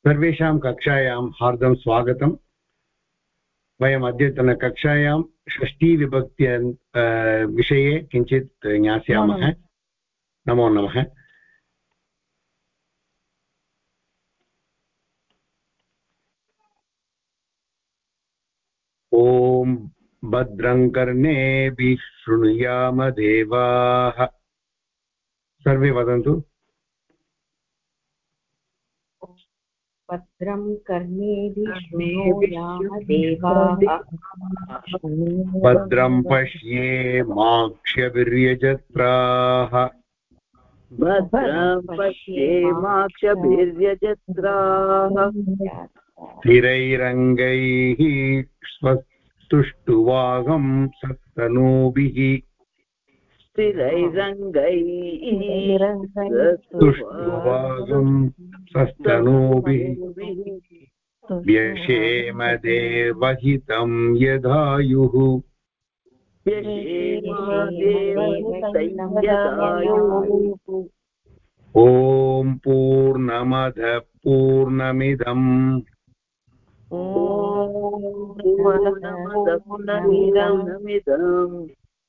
सर्वेषां कक्षायां हार्दं स्वागतम्। वयम् अद्यतनकक्षायां षष्ठीविभक्ति विषये किञ्चित् ज्ञास्यामः। नमो नमः। ॐ भद्रं कर्णेभिः शृणुयाम देवाः सर्वे वदन्तु। भद्रं कर्णेभिः शृणोयाम देवाः। भद्रं पश्ये माक्ष्यवीर्यजत्राः भद्रं पश्येमाक्षभिर्यजत्राः स्थिरैरङ्गैः स्वस्तुष्टुवागं सत्तनूभिः। स्थिरैरङ्गैः तुष्टुवागं सस्तनूभिः व्यशेमदेवहितं यदायुः ॐ पूर्णमदः पूर्णमिदम् पूर्णमिदम्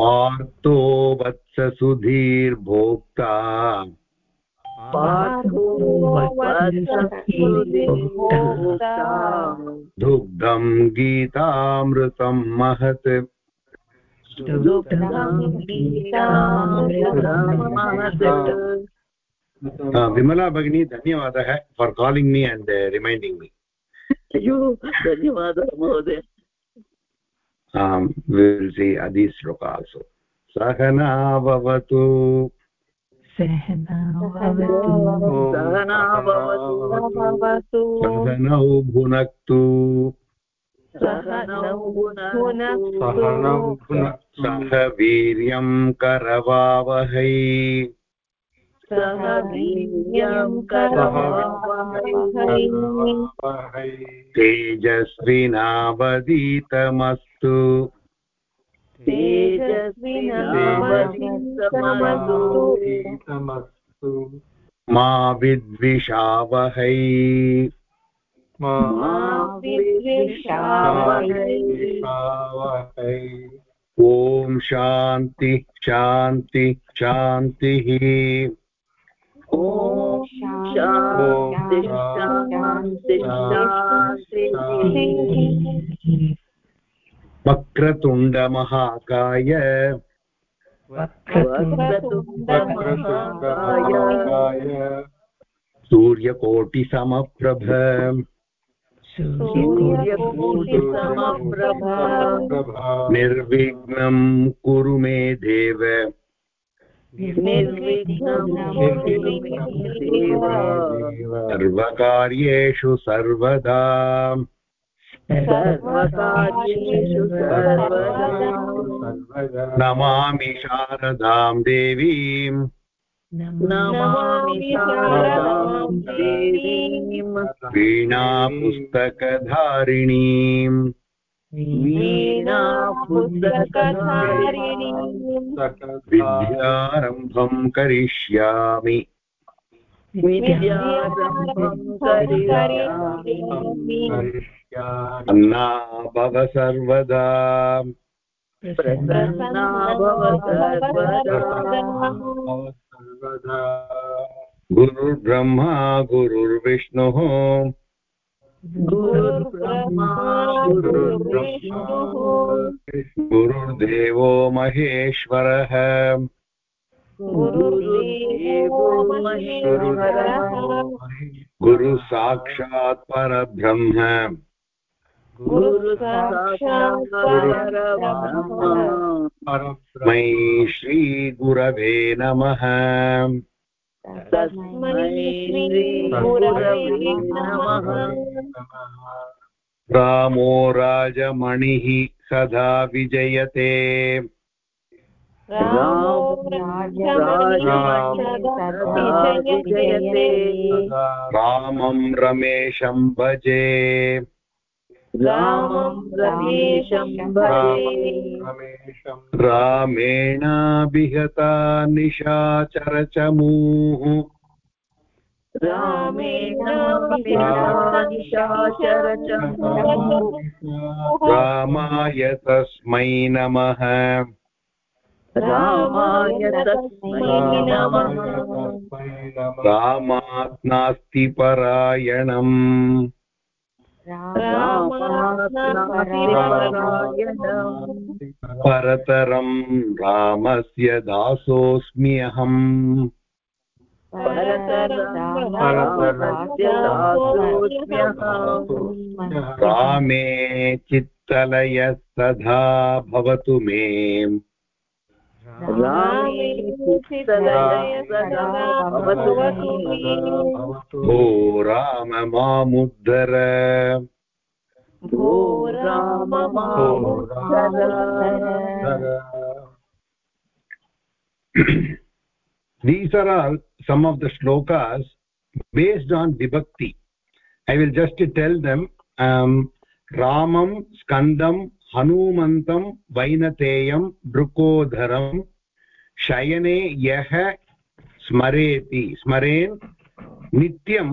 पार्थो वत्ससुधीर्भोक्ता। दुग्धं गीतामृतं महत्। विमला भगिनी धन्यवादः for calling me and reminding me धन्यवादः महोदय। Um, we will see adi shloka also सहना भवतु सहना भुनक्तु। सहनौ सह वीर्यं करवावहै। सह वीर्यं करवावहै तेजस्विनावदीतमस्तु तेजस्विनावधीतमस्तु। मा विद्विषावहै। मा विद्विषावहै। ॐ शान्ति शान्ति शान्तिः ॐ शान्ति शान्ति शान्तिः वक्रतुण्डमहाकाय वक्रतुण्डमहाकाय सूर्यकोटिसमप्रभ निर्विघ्नं कुरु मे देव निर्विघ्नं कुरु मे देव सर्वकार्येषु सर्वदा। सर्वकार्येषु सर्वदा। नमामि शारदां देवीम्। नमामि शारदां देवीम्। वीणापुस्तकधारिणीम्। वीणा विद्यारम्भं करिष्यामि। अन्ना भव सर्वदा। प्रसन्ना भव गुरुर्ब्रह्मा गुरुर्विष्णुः। गुरुर्देवो महेश्वरः। परब्रह्म गुरुसाक्षात् परब्रह्म। मै श्रीगुरवे नमः श्रीगुरवे नमः। रामो राजमणिः सदा विजयते विजयते रामं रमेशं भजे रामं रमेशं भजे। रामेणाभिहता निशाचरचमूः रामाय तस्मै नमः। रामाय तस्मै नमः। रामात् नास्ति परायणम्। परतरं रामस्य दासोऽस्मि अहम् रामे चित्तलयः सदा भवतु मे रामे राम मामुद्धर भो Ram मामुद्धर these are all some of the shlokas based on vibhakti i will just tell them um, ramam skandam हनूमन्तं वैनतेयं वृकोधरं शयने यः स्मरेति। स्मरेन् नित्यं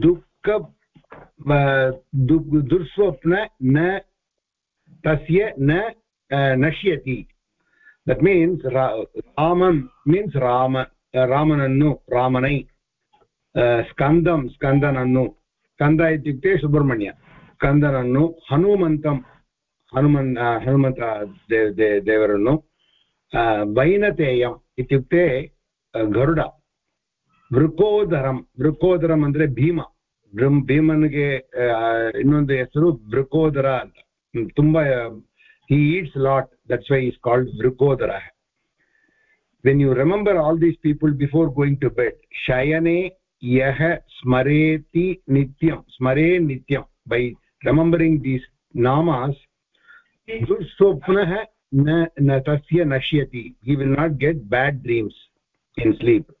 दुःख दुःस्वप्न न, तस्य न नश्यति। That means Raman means Rama, रामनन्नु, रामनै स्कन्दं, स्कन्दनन्नु। स्कन्द इत्युक्ते Subrahmanya. स्कन्दनन्नु हनुमन्तं subramanya skandanannu hanumantam hanuman uh, hanumanta de- de- devarannu uh, vainateyam ityukte uh, garuda ವೃಕೋದರಂ ವೃಕೋದರಂ ಅಂದ್ರೆ ಭೀಮ ಭ್ರಮ್- ಭೀಮನಿಗೆ ಆ, ಇನ್ನೊಂದು ಹೆಸರು ವೃಕೋದರ ಅಂತ ಹ್ಮ್, ತುಂಬಾ he eats lot that's why he's called vrukodara when you remember all these people before going to bed shayane yah smareti nityam smare nityam by remembering these namas स्वप्न है, न तस्य नश्यति। He will not get bad dreams in sleep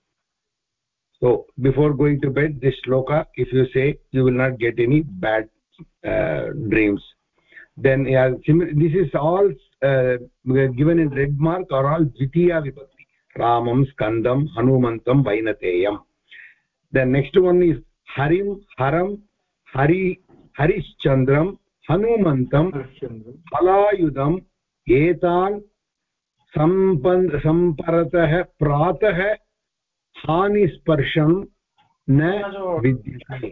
so before going to bed this shloka if you say you will not get any bad dreams then this is all given in red mark और all द्वितीया विभक्ति रामं स्कंदम हनुमन्तं वैनतेयम् then next one is हरिं हरम Hari हरिश्चंद्रम hanumantam halayudam etan Sampann सम्परतः प्रातः हानिस्पर्शं न विद्यते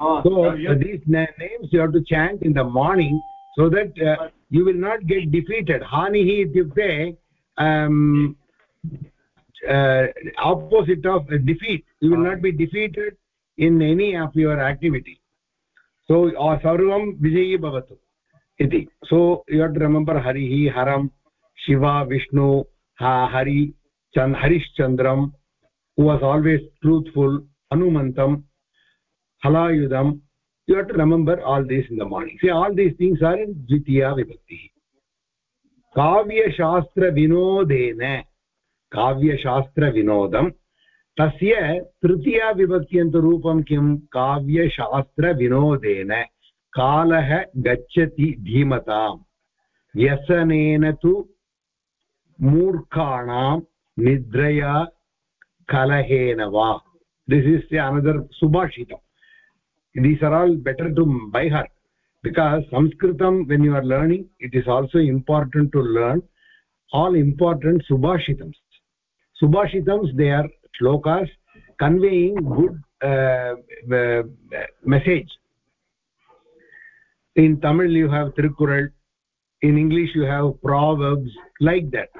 हूँ so uh, these na- names you have to chant in the morning so that uh, you will not get defeated hanihi ityukte um uh, opposite of uh, defeat you will not be defeated in any of your activity so uh, sarvam vijayi bhavatu iti so you have to remember harihi haram shiva vishnu ha hari chan harishchandram who was always truthful hanumantam halayudam you have to remember all these in the morning see all these things are in dvitiya vibhakti काव्यशास्त्र विनोदेन काव्यशास्त्र विनोदं तस्य तृतीयाविभक्त्यन्तरूपं किं? काव्यशास्त्रविनोदेन। कालः गच्छति धीमतां। व्यसनेन तु मूर्खाणां निद्रया कलहेन वा। This is another subhashitam these are all better to by heart because संस्कृतं when you are learning it is also important to learn all important subhashitam सुभाषितम्स् they are shlokas conveying good uh, uh, message in tamil you have tirukural in english you have proverbs like that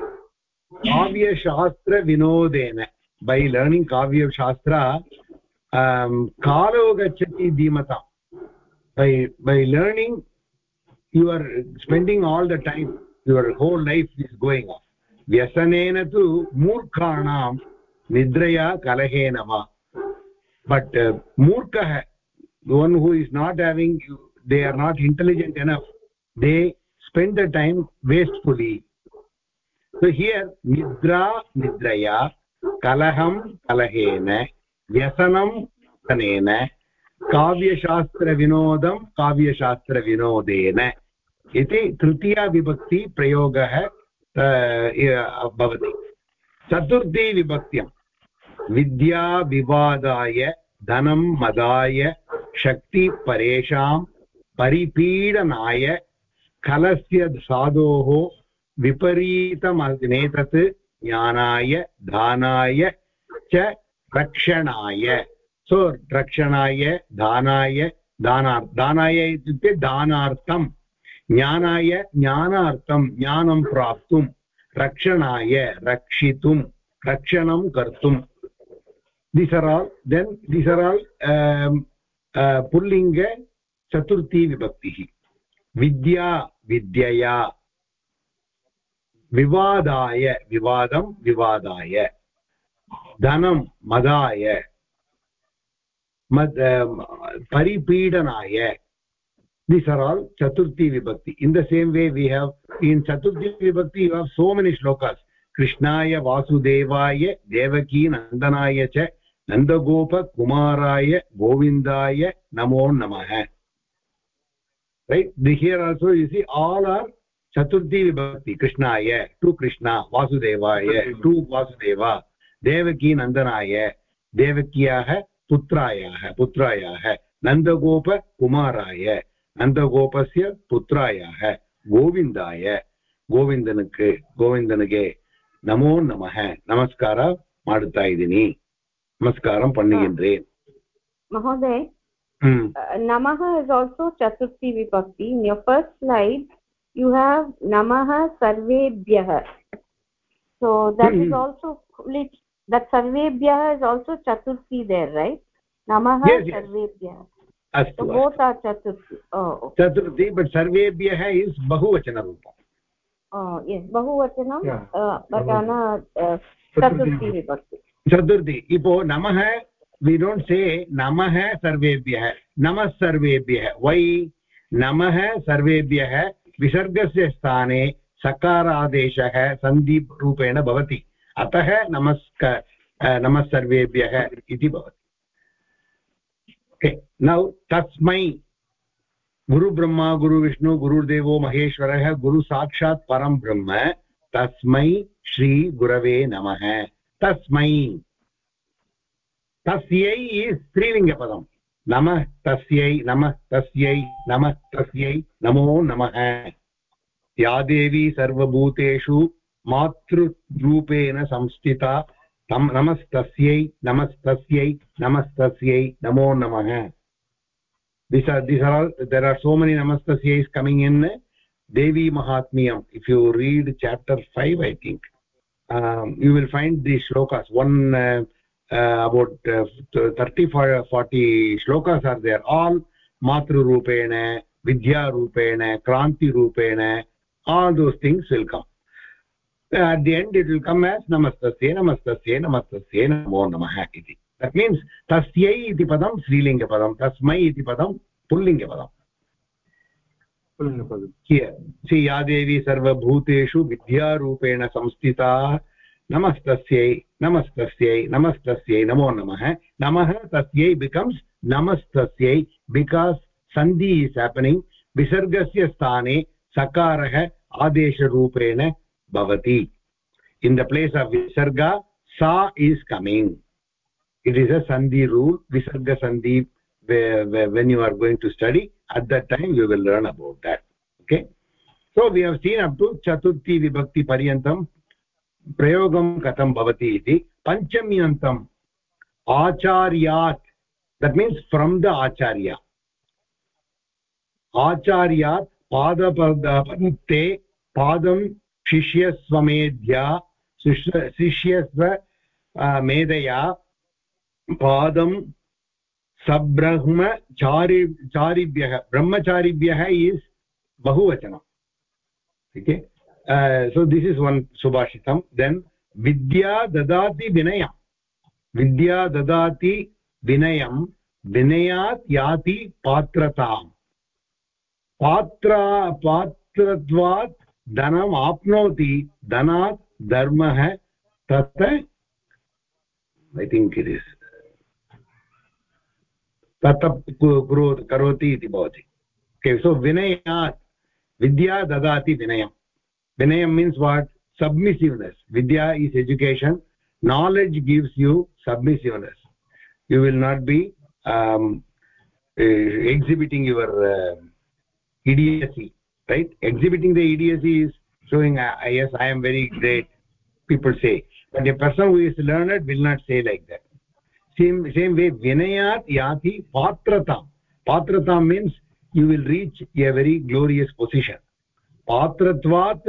kavya shastra vinodena by learning kavya shastra um kalo gachati dhimata by by learning you are spending all the time your whole life is going off vyasanena tu murkhanam निद्रया कलहेन वा मूर्ख मूर्खः one who is not having they are not intelligent enough they spend the time wastefully so here निद्रा निद्रया कलहं कलहेन व्यसनं व्यसनेन काव्यशास्त्रविनोदं काव्यशास्त्रविनोदेन इति तृतीया विभक्ति विभक्तिप्रयोगः भवति। चतुर्थी विभक्त्यम्। विद्याविवादाय धनं मदाय शक्तिपरेषां परिपीडनाय कलस्य साधोः विपरीतमनेतत् ज्ञानाय दानाय च रक्षणाय। सो रक्षणाय, दानाय, दानार्, दानाय इत्युक्ते दानार्थं। ज्ञानाय, ज्ञानार्थं, ज्ञानं प्राप्तुं, रक्षणाय रक्षितुं, रक्षणं कर्तुं। These are all then these are all um, uh, pullinga chaturthi vibhakti vidya vidyaya vivadam vivadaya dhanam madaya mad um, paripeedanaya these are all chaturthi vibhakti in the same way we have in chaturthi vibhakti you have so many shlokas krishnaya vasudevaya devaki nandanaaya cha नन्दगोपकुमाराय गोविन्दाय नमो नमः. Right here also you सि all are चतुर्थी विभक्ति कृष्णाय to Krishna वासुदेवाय to Vasudeva Devaki नन्दनाय देवक्याः पुत्रायाः पुत्रायाः नन्दगोपकुमाराय नन्दगोपस्य पुत्रायाः गोविन्दाय गोविन्दनक् गोविन्दनगे नमो नमः नमस्कार माता नमस्कारं पण्णिगिन्द्रेन् महोदय नमः इस् आल्सो चतुर्थी विभक्ति in your first slide you have नमः सर्वेभ्यः so that is also that sarvebhyah is also chaturthi there right namah yes, yes. sarvebhyah astu so both are chaturthi oh okay. chaturthi but sarvebhyah is bahuvachana roopa oh yes bahuvachanam yeah. uh, but ana uh, chaturthi vibhakti चतुर्थी। इपो नमः we don't से नमः सर्वेभ्यः। नमः सर्वेभ्यः। वै नमः सर्वेभ्यः। विसर्गस्य स्थाने सकारादेशः सन्धिरूपेण भवति। अतः नमस्क नमः सर्वेभ्यः इति भवति। नौ तस्मै गुरुब्रह्मा गुरुविष्णु गुरुदेवो महेश्वरः गुरुसाक्षात् परं ब्रह्म, तस्मै श्रीगुरवे नमः। तस्मै। तस्यै स्त्रीलिङ्गपदं नमः तस्यै, नम तस्यै नम तस्यै, नमो नमः। या देवी सर्वभूतेषु मातृरूपेण संस्थिता। तं नमस्तस्यै नमस्तस्यै नमस्तस्यै, नमो नमः। This are this are all there are so many नमस्तस्यै is coming in Devi Mahatmyam if you read chapter five I think um, you will find these shlokas one uh, uh, about uh, 30 40 shlokas are there all matru rupena vidya rupena kranti rupena all those things will come at the end it will come as namastasya namastasya namastasya namo namah iti that means tasyai iti padam strilinga padam tasmai iti padam pullinga padam here see ya devi sarvabhuteshu vidyarupeण संस्थिता। नमस्तस्यै नमस्तस्यै नमस्तस्यै, नमो नमः। नमः, तस्यै becomes नमस्तस्यै बिकास् सन्धि इस् हेपनिङ्ग् विसर्गस्य स्थाने सकारः आदेशरूपेण भवति। इन् द प्लेस् आफ् विसर्ग, सा is coming is a sandhi rule visarga sandhi when you are going to study at that time you will learn about that okay so we have seen up to chaturthi vibhakti paryantam प्रयोगं कथं भवति इति पञ्चम्यन्तम् आचार्यात् that means from the acharya आचार्यात् पादपदपन्ते पादं शिष्यस्वमेध्या शिष्यस्व मेधया पादं सब्रह्मचारि चारिभ्यः, ब्रह्मचारिभ्यः is बहुवचनम् okay so this is one subhashitam then विद्या ददाति विनयं विद्या ददाति विनयं विनयात् याति पात्रताम् पात्रा पात्रत्वात् धनम् आप्नोति धनात् धर्मः तत् ऐ थिङ्क् इट् इस् तत् कुरो करोति इति भवति। सो विनयात्, विद्या ददाति विनयं विनयं means what submissiveness Vidya is education knowledge gives you submissiveness you will not be exhibiting your idiocy right exhibiting the idiocy is showing I as I am very great people say but a person who is learned will not say like that same same way विनयात् याति पात्रता पात्रतां means you will reach a very glorious position पात्रत्वात्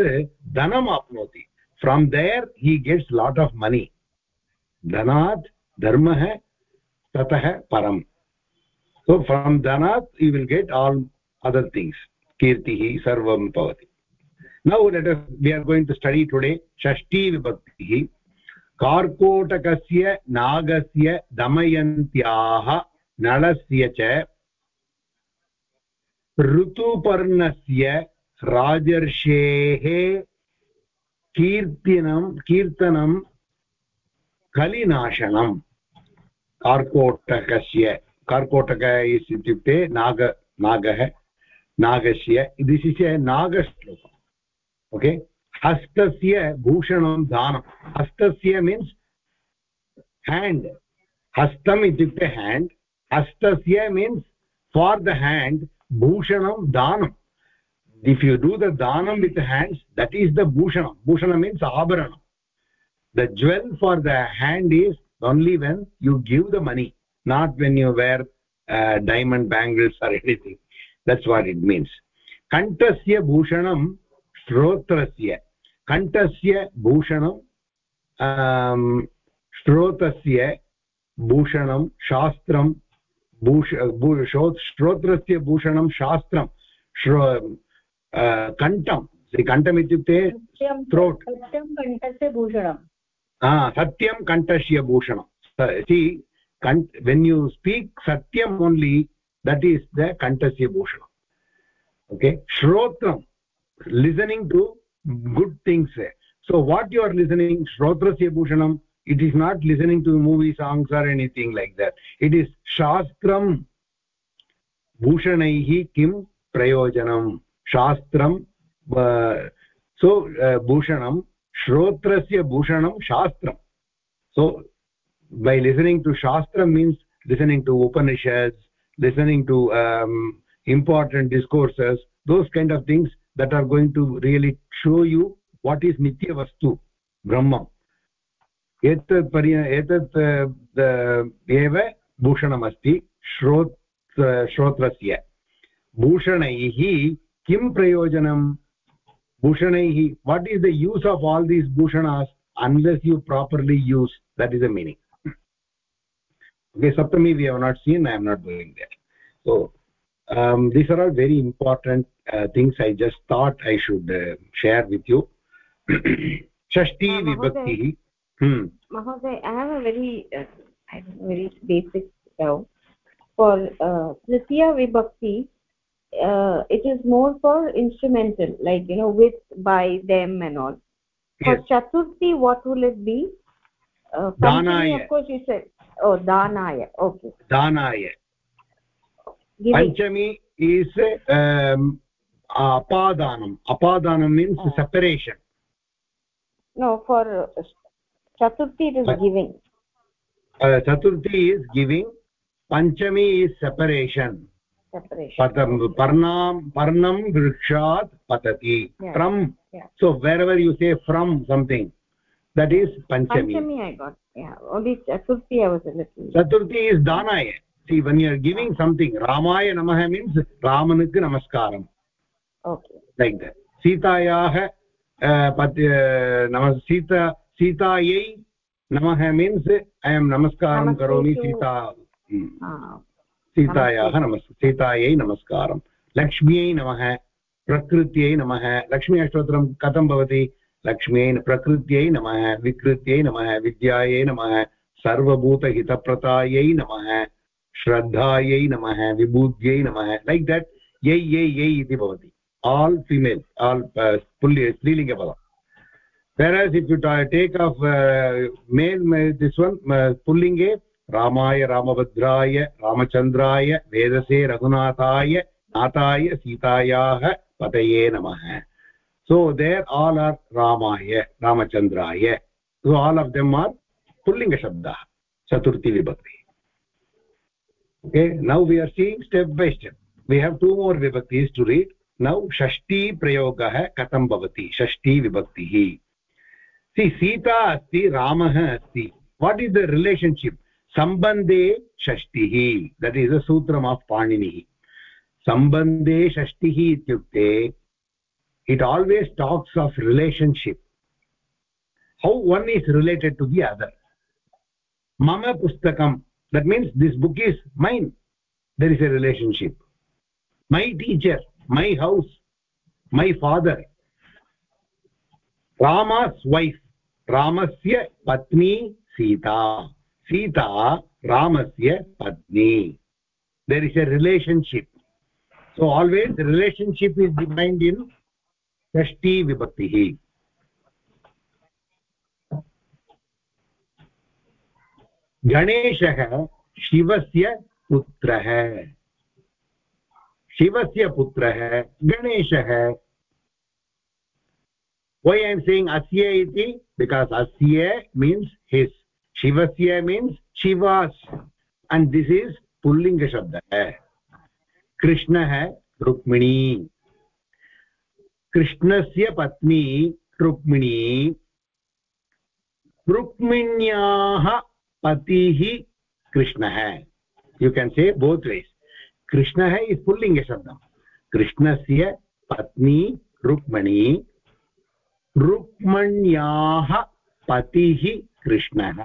धनम् आप्नोति from there he gets lot of money धनात् धर्मः ततः परम् so from धनात् you will get all other things कीर्तिः सर्वं भवति now let we are going to study today षष्ठी विभक्तिः कार्कोटकस्य नागस्य दमयन्त्याः नलस्य च ऋतुपर्णस्य राजर्षेः कीर्तिनं, कीर्तनं कलिनाशनम्। कार्कोटकस्य, कार्कोटक इत्युक्ते नाग, नागः, नागस्य दिस् इस् ए नागश्लोकम् ओके हस्तस्य भूषणं दानं हस्तस्य मीन्स् हेण्ड् हस्तम् इत्युक्ते हेण्ड् हस्तस्य मीन्स् फार् द हेण्ड् भूषणं दानम् do the danam with the hands that is the bhushanam bhushanam means abharanam the jewel for the hand is only when you give the money not when you wear uh, diamond bangles or anything that's what it means kantasya bhushanam shrotrasya bhushanam um, श्रोतस्य भूषणं शास्त्रं भूष श्रोत्रस्य भूषणं शास्त्रं श्रो कण्ठं कण्ठम् इत्युक्ते throat सत्यं कण्ठस्य भूषणं। सत्यं कण्ठस्य भूषणं। सि वेन् यु स्पीक् सत्यम् ओन्लि दट् इस् द कण्ठस्य भूषणम् ओके श्रोत्रं listening to good things so what you are listening shrotrasya bhushanam it is not listening to movie songs or anything like that. It is shastram bhushanaihi kim prayojanam. Shastram uh, so uh, bhushanam shrotrasya bhushanam shastram. So by listening to shastra means listening to upanishads listening to um, important discourses those kind of things that are going to really show you what is nitya vastu brahma एतत् पर्य एतत् एव भूषणमस्ति श्रोत् श्रोत्रस्य भूषणैः किं प्रयोजनं भूषणैः what is the use of all these भूषणास् unless you properly use that is the meaning okay saptami we have not seen i am not doing that so um, these are all very important uh, things i just thought i should uh, share with you. Shashti vibhakti hmm. Mahoday i have a very uh, very basic doubt. For uh, tritiya vibhakti uh, it is more for instrumental like you know with by them and all. For yes. chaturthi what will it be? Uh, danaya. of course you said. Oh danaya. Okay. Danaya पञ्चमी is अपादानम् अपादानं means separation no चतुर्थी is giving चतुर्थी is giving पञ्चमी is separation पतं पर्णां पर्णं वृक्षात् पतति फ्रम् सो वेर् वर् यु से फ्रम् संथिङ्ग् दट् इस् पञ्चमी चतुर्थी इस् दानाय see when you are giving something ramaya namah means ramanukku namaskaram. Okay. Like that. सीतायाः नम सीता सीतायै नमः मीन्स् ऐ एम् नमस्कारं करोमि सीता सीतायाः नमस् सीतायै नमस्कारं लक्ष्म्यै नमः प्रकृत्यै नमः लक्ष्मी अष्टोत्तरं कथं भवति लक्ष्म्यै प्रकृत्यै नमः विकृत्यै नमः विद्यायै नमः सर्वभूतहितप्रतायै नमः श्रद्धायै नमः विभूत्यै नमः लैक् देट् यै यै यै इति भवति आल् फिमेल् आल् पुल्लि स्त्रीलिङ्गपदं whereas if you take of uh, male this one uh, pullinge ramaya ramabhadraya ramachandraya vedase raghunataya nataya sitayah pataye namah so there all are ramaya ramachandraya so all of them are pullinga shabda chaturthi vibhakti okay now we are seeing step by step we have two more vibhaktis to read now shashti prayogah katam bhavati shashti vibhaktihi see Sita अस्ति रामः अस्ति what is the relationship सम्बन्धे षष्टिः that is the सूत्रम् of पाणिनिः सम्बन्धे षष्टिः इत्युक्ते it always talks of relationship how one is related to the other मम पुस्तकं that means this book is mine there is a relationship my teacher my house my father Rama's wife रामस्य पत्नी सीता सीता रामस्य पत्नी there is a relationship so always relationship is defined in षष्ठी विभक्तिः गणेशः शिवस्य पुत्रः। शिवस्य पुत्रः गणेशः। वै ऐ एम् सेङ्ग् अस्य इति? बिकास् अस्य मीन्स् हिस् शिवस्य means Shiva's. And this is पुल्लिङ्गशब्दः। कृष्णः रुक्मिणी। कृष्णस्य पत्नी रुक्मिणी। रुक्मिण्याः पतिः कृष्णः यु केन् से बोत् वेस् कृष्णः इस् पुल्लिङ्गशब्दं कृष्णस्य पत्नी रुक्मणी। रुक्मण्याः पतिः कृष्णः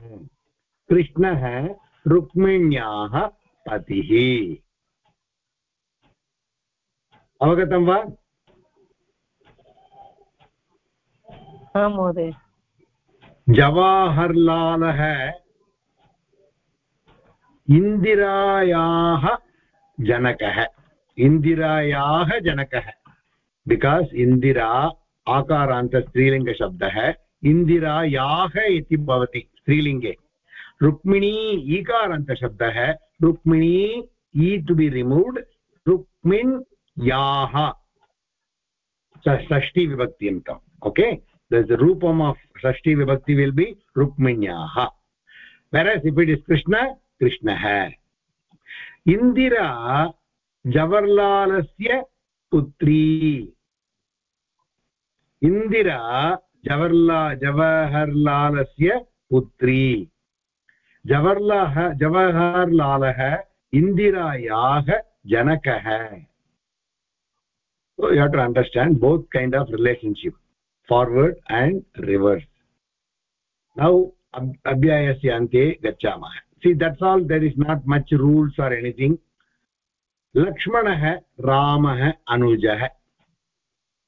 कृष्णः रुक्मिण्याः पतिः अवगतं वा? महोदय। जवाहर्लालः इन्दिरायाः जनकः। इन्दिरायाः जनकः। बिकास् इन्दिरा आकारान्तस्त्रीलिङ्गशब्दः इन्दिरायाः इति भवति स्त्रीलिङ्गे रुक्मिणी ईकारान्तशब्दः रुक्मिणी ई टु बि रिमूव्ड् रुक्मिन् याः षष्टि विभक्त्यन्तम् okay the rupam of shashti vibhakti will be rukminyah whereas if it is krishnah indira jawarlalasya putri Indira जवर्ला जवाहर्लालस्य पुत्री जवर्लाः जवाहर्लालः इन्दिरायाः जनकः so you have to understand both kind of relationship forward and reverse now abhyayasya ante gachamah see that's all there is not much rules or anything lakshmanah ramah anujah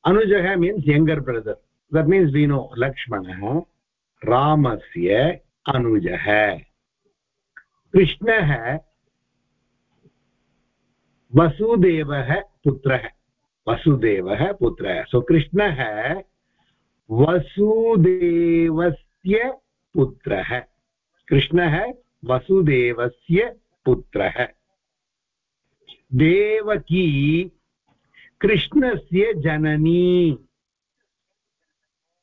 anujah means younger brother that means we know lakshmanah ramasya anujah कृष्णः वसुदेवः पुत्रः वसुदेवः पुत्रः सो कृष्णः वसुदेवस्य पुत्रः कृष्णः वसुदेवस्य पुत्रः। देवकी कृष्णस्य जननी।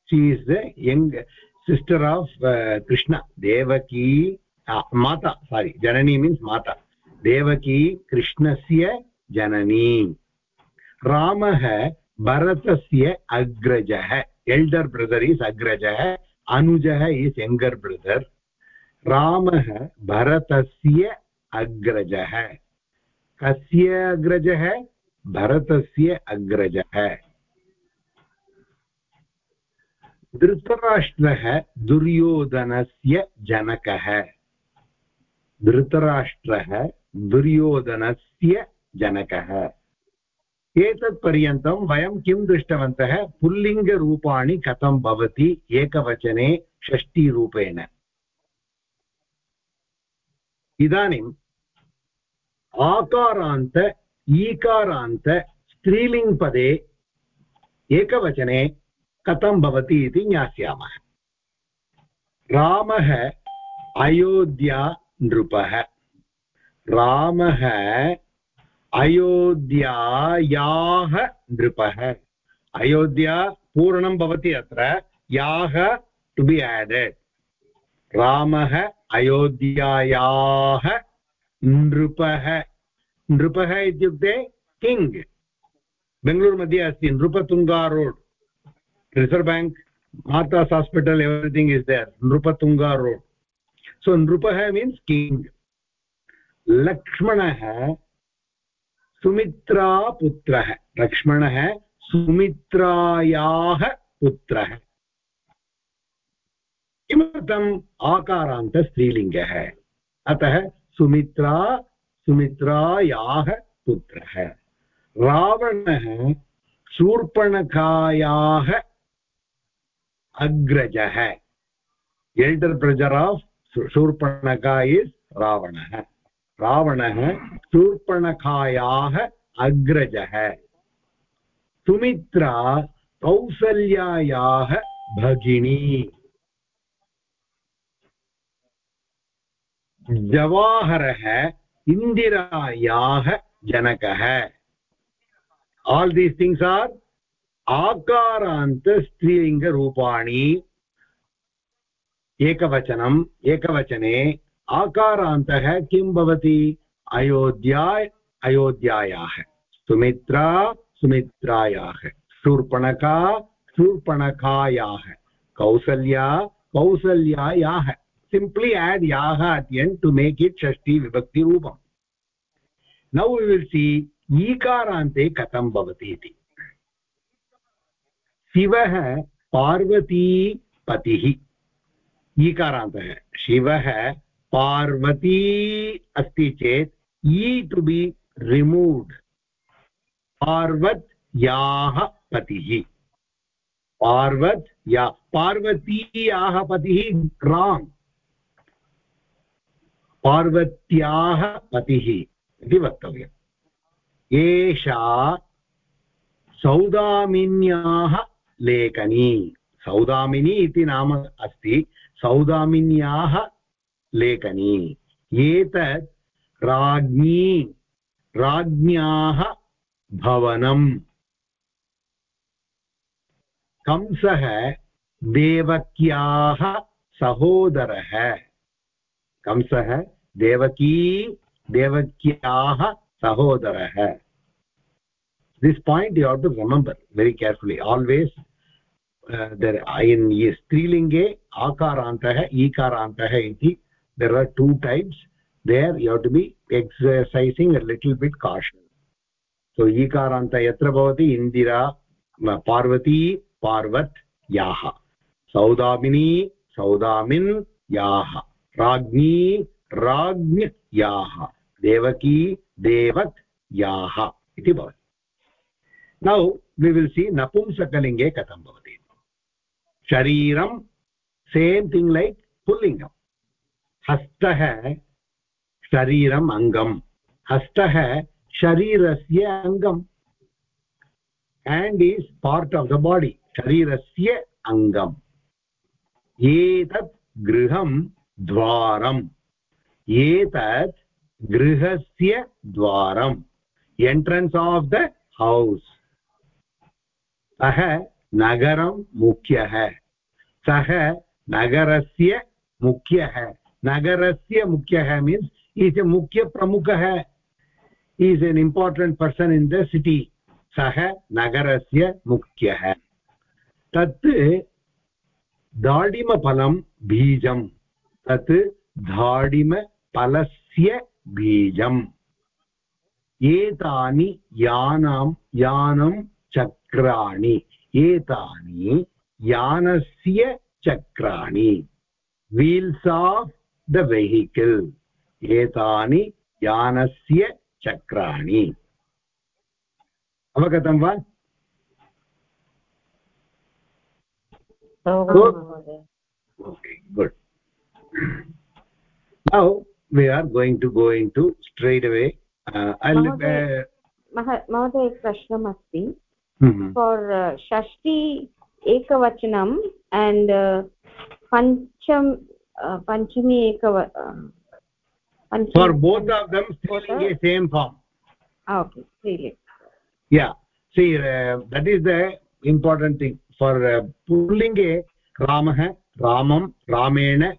She is young sister of Krishna Devaki uh, माता सारी जननी मीन्स् माता। देवकी, कृष्णस्य जननी। रामः भरतस्य अग्रजः। एल्डर् ब्रदर् इस् अग्रजः, अनुजः is younger brother ramah bharatasya अग्रजः। कस्य अग्रजः? भरतस्य अग्रजः। धृतराष्ट्रः दुर्योधनस्य जनकः। धृतराष्ट्रः दुर्योधनस्य जनकः। एतत् पर्यन्तं वयं किं दृष्टवन्तः? पुल्लिङ्गरूपाणि कथं भवति? एकवचने षष्टिरूपेण इदानीम् आकारान्त, ईकारान्त, स्त्रीलिङ्गपदे एकवचने कथं भवति इति ज्ञास्यामः। रामः अयोध्या नृपः। रामः अयोध्यायाः नृपः। अयोध्या पूर्णं भवति अत्र। याः टु बि एडेड् रामः अयोध्यायाः नृपः नृपः इत्युक्ते किङ्ग् बेङ्गलूरु मध्ये अस्ति Nrupatunga road reserve bank मातास् hospital everything is there Nrupatunga road so नृपः मीन्स् किङ्ग् लक्ष्मणः सुमित्रापुत्रः लक्ष्मणः सुमित्रायाः पुत्रः किमर्थम् आकारान्तस्त्रीलिङ्गः अतः सुमित्रा, सुमित्रायाः पुत्रः। रावणः शूर्पणखायाः अग्रजः। Elder brother of Shurpanakha is रावणः। रावणः शूर्पणखायाः अग्रजः। सुमित्रा कौसल्यायाः भगिनी। जवाहरः इन्दिरायाः जनकः आल् दीस् थिङ्ग्स् आर् आकारान्तस्त्रीलिङ्गरूपाणि एकवचनम्, एकवचने आकारान्तः किं भवति? Ayodhya अयोध्यायाः। Sumitra, सुमित्रायाः। Shurpanakha शूर्पणखायाः। Kausalya, कौसल्यायाः। Simply add yaha at the end to make it shashti vibhakti rupam. Now we will see ईकारान्ते कथं भवति इति शिवः पार्वतीपतिः ईकारान्तः शिवः पार्वती अस्ति चेत् ई टु बि रिमूव्ड् पार्वत् याः पतिः पार्वत् या पार्वतीयाः पतिः राङ्ग् पार्वत्याः पतिः इति वक्तव्यम्। एषा सौदामिन्याः लेखनी, सौदामिनी इति नाम अस्ति, सौदामिन्याः लेखनी। एतत् राज्ञी राज्ञ्याः भवनम्। कंसः देवक्याः सहोदरः। कंसः देवकी, देवक्याः सहोदरः। This point you have to remember very carefully always there in स्त्रीलिङ्गे आकारान्तः ईकारान्तः इति there are two traps there you have to be exercising little bit caution so ईकारान्त यत्र भवति? इन्दिरा पार्वती पार्वत् याः सौदामिनी सौदामिन् याः ragni राज्ञ्याः देवकी देवत्याः इति भवति। नौ वि विल् सि नपुंसकलिङ्गे कथं भवति। शरीरं सेम् थिङ्ग् लैक् पुल्लिङ्गम्। हस्तः शरीरम् अङ्गम्। हस्तः शरीरस्य अङ्गम्। Hand is part of the body शरीरस्य अङ्गम्। एतत् गृहं द्वारम्। एतत् गृहस्य द्वारम्। एण्ट्रन्स् आफ् द हौस् सः नगरं मुख्यः। सः नगरस्य मुख्यः। नगरस्य मुख्यः means is a मुख्यप्रमुखः is an important person in the city सः नगरस्य मुख्यः। तत् दाडिमफलं बीजं तत् धाडिमफलस्य बीजम्। एतानि यानां यानं चक्राणि। एतानि यानस्य चक्राणि। Wheels of the vehicle एतानि यानस्य चक्राणि। अवगतं वा? okay good. Now we are going to go into straight away uh, i'll uh, महोदय प्रश्नम् अस्ति फार् षष्टि एकवचनम् एण्ड् पञ्चम panchami ekava for both of them strilinge same form okay strilinge yeah see uh, that is the important thing for uh, pullinge ramah ramam ramena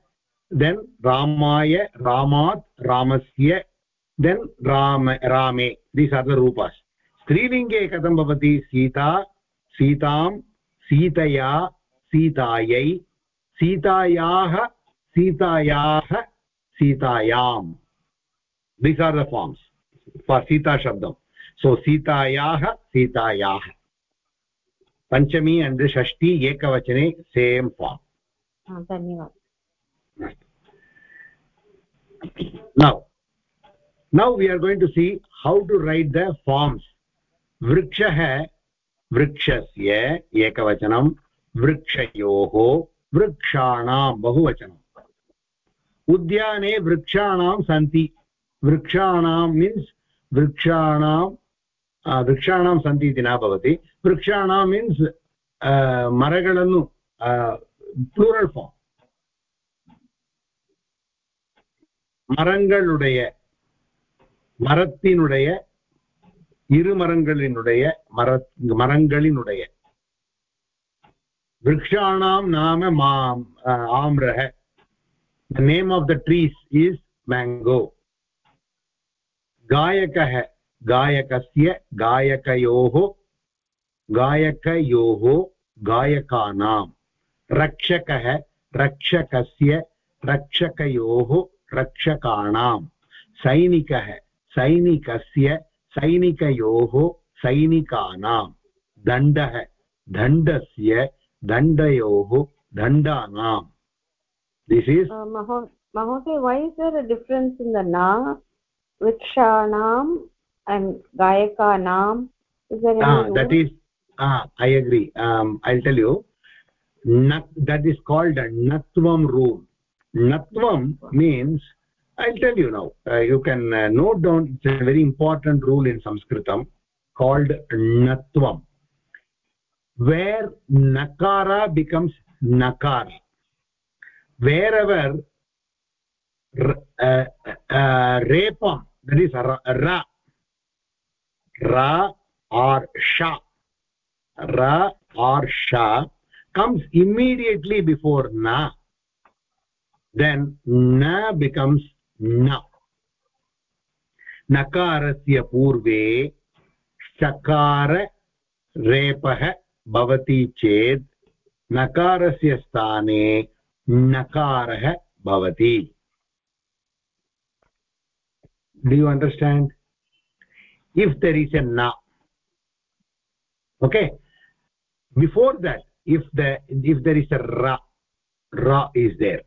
then ramaya ramat ramasya, then ram rame. These are the rupas. स्त्रीलिङ्गे कथं भवति सीता सीतां सीतया सीतायै सीतायाः सीतायाः सीतायाम् these are the forms for Sita शब्दं so सीतायाः सीतायाः पञ्चमी अण्ड् षष्टि एकवचने सेम् फार्म् धन्यवादः now now we are going to see how to write the forms. Vrikshah vrikshasya ekavachanam वृक्षयोः वृक्षाणां बहुवचनम् उद्याने वृक्षाणां सन्ति वृक्षाणां मीन्स् वृक्षाणां वृक्षाणां सन्ति इति न means वृक्षाणां मीन्स् मरगळनु प्लूरल् फार्म् மரங்களுடைய மரத்தினுடைய இரு மரங்களினுடைய மர மரங்களினுடைய விரக்ஷாணாம் நாம ஆம்ரஹ the name of the trees is mango गायकः गायकस्य गायकयोः गायकयोः गायकानां रक्षकः रक्षकस्य रक्षकयोः रक्षकाणां सैनिकः सैनिकस्य सैनिकयोः सैनिकानां दण्डः दण्डस्य दण्डयोः दण्डानां दिस् इस् महोदय why sir difference in the न and गायकानां that is I agree I tell you न is called नत्वं room natvam means i'll tell you now. Uh, you can uh, note down it's a very important rule in sanskritam called natvam. Where nakara becomes nakara wherever uh, uh, repam that is ra ra or sha. Ra or sha comes immediately before na then na becomes na नकारस्य पूर्वे शकार रेपः भवति चेत् नकारस्य स्थाने नकारः भवति do you understand if there is a na okay before that if the if there is a ra ra is there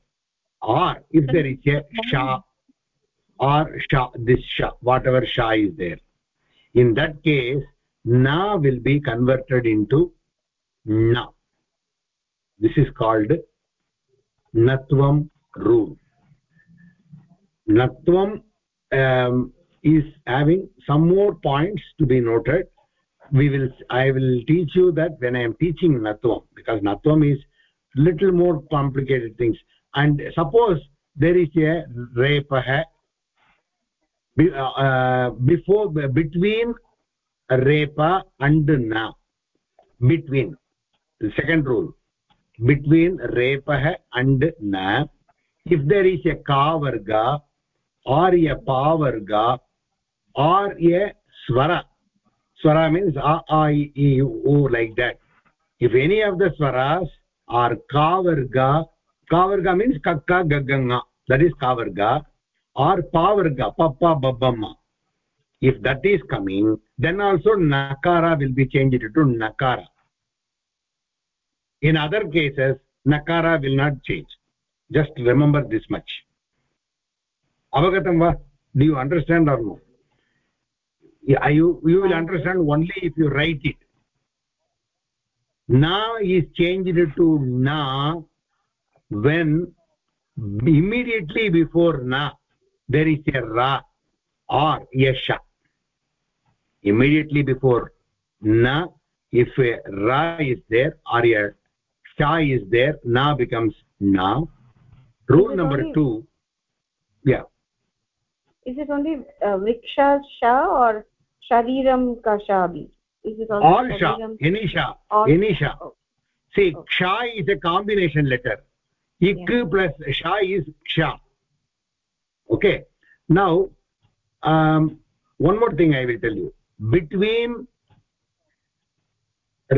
or if there is a sha or sha this sha whatever sha is there. In that case na will be converted into na. This is called natvam rule. Natvam um, is having some more points to be noted. We will i will teach you that when i am teaching natvam because natvam is little more complicated things and suppose there is a repah uh, before between repa and na between the second rule between repah and na if there is a ka varga or a pa varga or a swara swara means a a i e u like that if any of the swaras are ka varga ka varga means kakka gagganga. That is kavarga or pavarga papa babbamma. If that is coming then also nakara will be changed to nakara. In other cases nakara will not change. Just remember this much. Avagatam va do you understand or no? Yeah, you you will understand only if you write it. Na is changed to na when immediately before na there is a ra or yasha immediately before na if a ra is there or a sha is there na becomes na. Rule number only, 2 yeah. Is it only uh, vriksha sha or shariram ka sha bhi? Is it also all sha any sha All- any sha. oh. see Okay. ksha is a combination letter ik Yeah. plus sha is ksha okay now um one more thing i will tell you between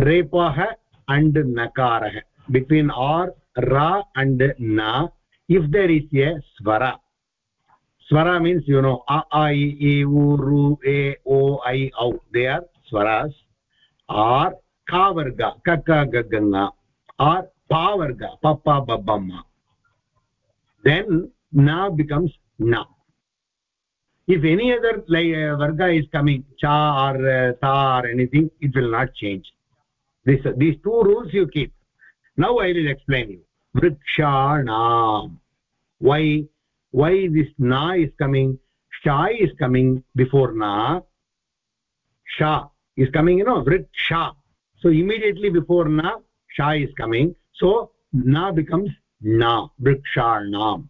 repah and nakarah between or ra and na if there is a swara swara means you know a a i e u ru e o i au they are swaras or ka varga kaka gaganga or pa varga papa babbamma then na becomes na if any other like uh, varga is coming cha or uh, ta or anything it will not change. This these two rules you keep. Now i will explain you. Vrikshanam why why this na is coming? Sha is coming before na. Sha is coming you know vriksha so immediately before na sha is coming so na becomes na vrikshanam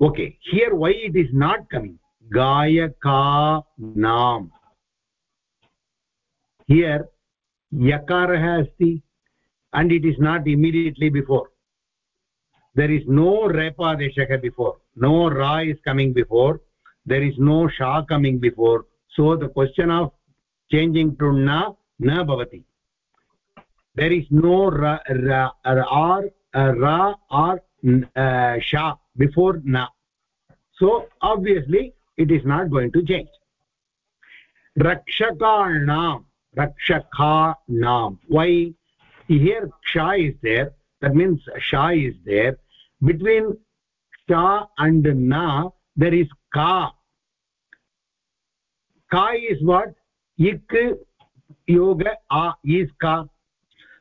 okay here why it is not coming? Gayaka nam here yakarah asti and it is not immediately before. There is no repadeshaka before. No ra is coming before. There is no sha coming before. So the question of changing to na na bhavati there is no ra, ra, or uh, ra or uh, sha before na. So obviously it is not going to change. Rakshakanam rakshakanam why? Here sha is there. That means sha is there. Between sha and na there is ka. Ka is what? Ik yoga a is ka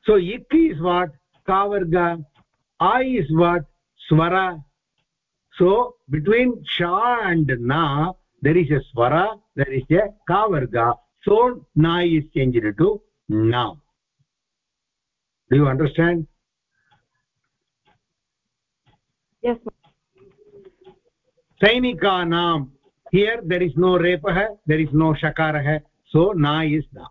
so ik is what ka varga a is what swara so between sha and na there is a swara there is a ka varga so na is changed to na do you understand yes सैनिकानां here there is no repah there is no shakarah so na is na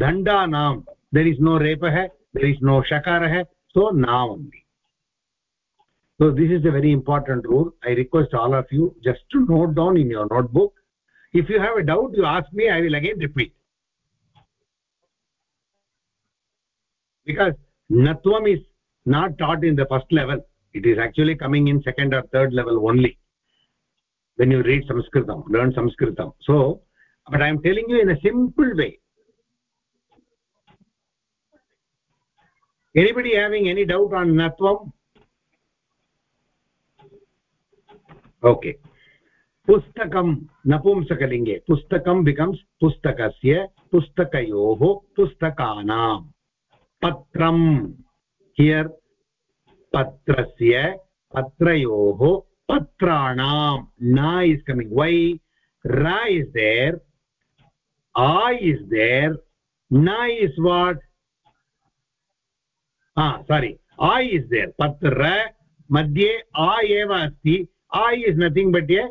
dandanam there is no repah there is no shakarah so na only. So this is a very important rule. I request all of you just to note down in your notebook. If you have a doubt you ask me i will again repeat. Because natvam is not taught in the first level. It is actually coming in second or third level only. When you read sanskritam learn sanskritam. So but i am telling you in a simple way anybody having any doubt on natvam okay पुस्तकं नपुंसकलिङ्गे पुस्तकं becomes पुस्तकस्य पुस्तकयोः पुस्तकानां पत्रं here पत्रस्य पत्रयोः patranaam na is coming why ra is there a is there na is what ah a is there patra madhye a eva asti a is nothing but a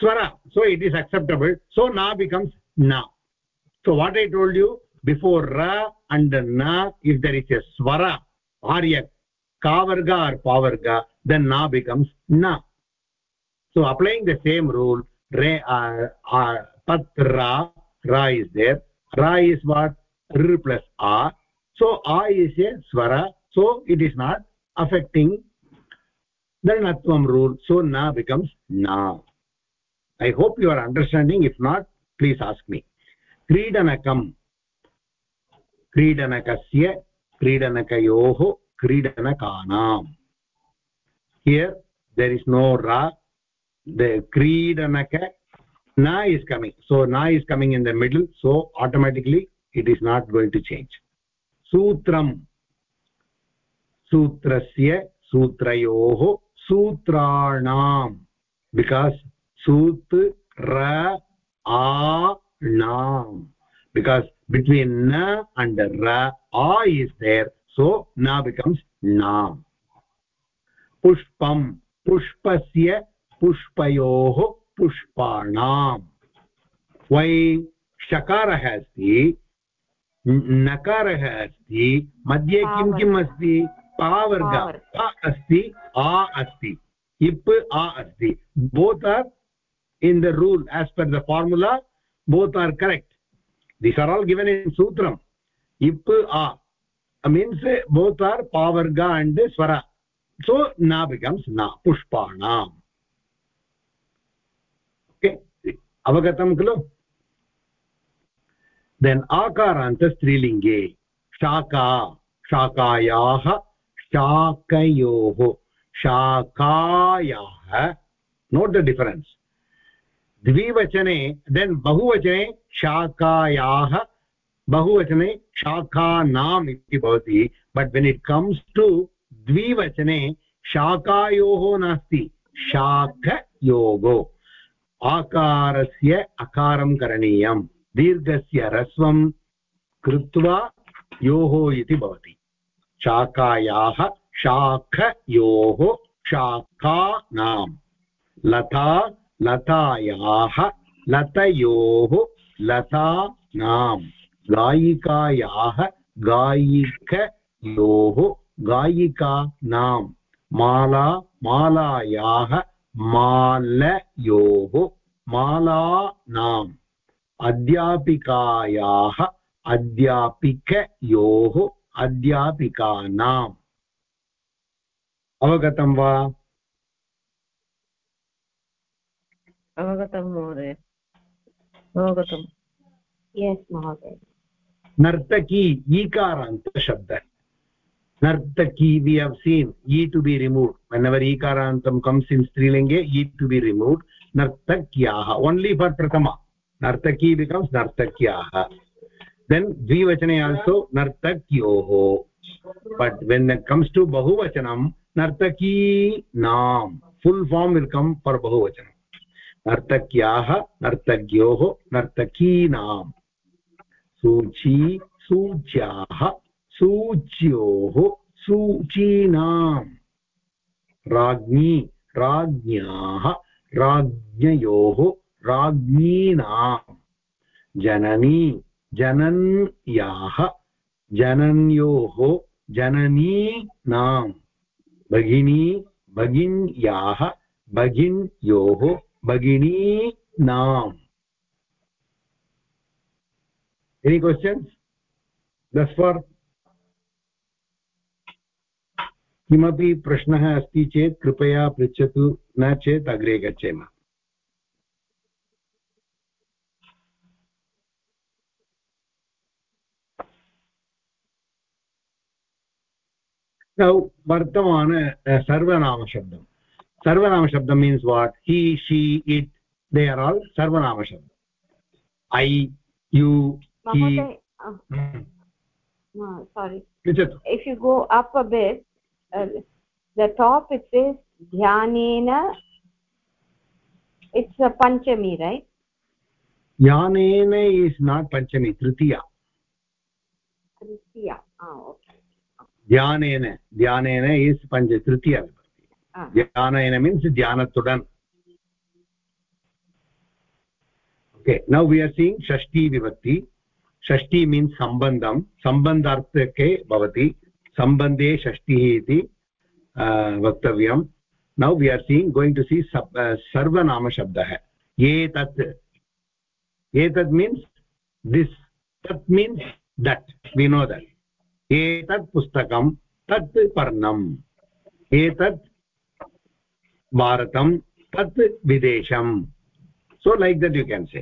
swara so it is acceptable so na becomes na so what i told you before ra and na if there is a swara or a kavarga or pavarga then na becomes na so applying the same rule re uh, uh, patra ra is there ra is what r plus a so a is a swara so it is not affecting then natvam rule so na becomes na i hope you are understanding if not please ask me क्रीडनकं क्रीडनकस्य क्रीडनकयोः क्रीडनकानाम् here there is no ra the kridanaka na is coming so na is coming in the middle so automatically it is not going to change सूत्रम्। सूत्रस्य सूत्रयोः सूत्राणां because सूत्, र आणां because between न and र, आ इस् देर् सो न बिकम्स् नाम् पुष्पं पुष्पस्य पुष्पयोः पुष्पाणां वै षकारः अस्ति नकारः अस्ति। मध्ये किं किम् अस्ति? पावर्ग अस्ति आ अस्ति। इप् आ अस्ति। Both are in the rule as per the formula both are correct this are all given in सूत्रम् इप् आ मीन्स् बोत् आर् पावर्ग अण्ड् स्वरा so na becomes na pushpanam. Okay? Avagatam khlu then akarant strilinge, shaka shakayah shakayoh shakayah note the difference. द्विवचने then बहुवचने शाकायाः बहुवचने शाखानाम् इति भवति but when it comes to द्विवचने शाकायोः नास्ति शाखयोगो आकारस्य अकारं करणीयं दीर्घस्य रस्वं कृत्वा योः इति भवति। शाकायाः शाखयोः शाखानां लता, लतायाः लतयोः लतानां गायिकायाः गायिकयोः गायिकानां माला, मालायाः मालयोः मालानाम्। अध्यापिकायाः अध्यापिकयोः अध्यापिकानाम्। अवगतं वा? अवगतं महोदय। अवगतं नर्तकी ईकारान्तशब्द। नर्तकी वि हव् सीन् ई टु बि रिमूव् वेन्वर् ईकारान्तं कम्स् इन् स्त्रीलिङ्गे ई टु बि रिमूव् नर्तक्याः ओन्ली फर् प्रथमा नर्तकी बिकम्स् नर्तक्याः देन् द्विवचने आल्सो नर्तक्योः बट् वेन् कम्स् टु बहुवचनं, नर्तकी नाम् full form will come for बहुवचनम् नर्तक्याः, नर्तक्योः नर्तकीनाम् सूची, सूच्याः, सूच्योः सूचीनाम् राज्ञी राज्ञ्याः राज्ञयोः राज्ञीनाम् जननी जनन्याः जनन्योः, जननीनाम्। भगिनी भगिन्याः भगिन्योः, भगिनीनाम्। Any questions? Thus far किमपि प्रश्नः अस्ति चेत् कृपया पृच्छतु न चेत् अग्रे गच्छेम। सौ वर्तमान सर्वनामशब्दं सर्वनामशब्दं means what he she it they are all सर्वनामशब्दम् I you पृच्छतु ध्यानेन इस् नाट् पञ्चमी तृतीया ध्यानेन ध्यानेन इस् पञ्च तृतीय विभक्ति। ध्यानेन means ध्यानतुडन् okay now we are seeing षष्ठी विभक्ति। षष्ठी मीन्स् सम्बन्धं सम्बन्धार्थके भवति। सम्बन्धे षष्ठिः इति वक्तव्यं now we are seeing going to see सर्वनामशब्दः। एतत्। एतत् मीन्स् दिस् तत् मीन्स् दट् वि एतत् पुस्तकं तत् पर्णम्। एतत् भारतं, तत् विदेशम्। So like that you can say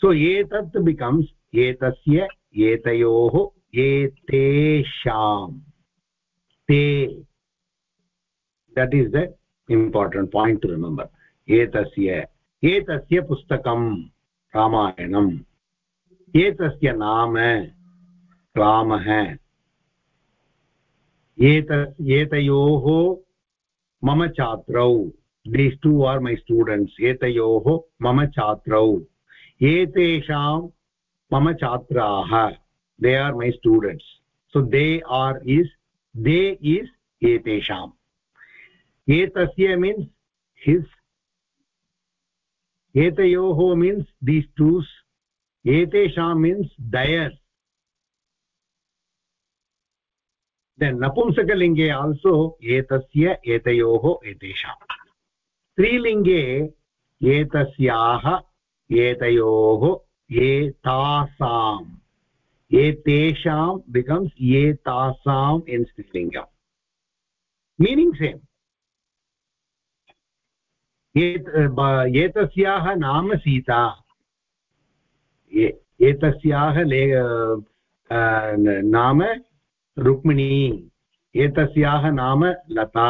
so एतत् बिकम्स् एतस्य एतयोः एतेषां ते that is the important point to remember एतस्य एतस्य पुस्तकं रामायणम्। एतस्य नाम रामः। एत, एतयोः मम छात्रौ। These two are my students एतयोः मम छात्रौ। एतेषां मम छात्राः। They are my students so they are is they is एतेषाम् एतस्य मीन्स् हिस् एतयोः मीन्स् दीस् टूस् एतेषां means theirs then napumsakalinge also etasya etayoh etesham. स्त्रीलिङ्गे एतस्याः एतयोः एतासाम् एतेषां बिकम्स् एतासाम् इन् स्त्रीलिङ्गम् मीनिङ्ग् सेम् एतस्याः नाम सीता एतस्याः नाम रुक्मिणी एतस्याः नाम लता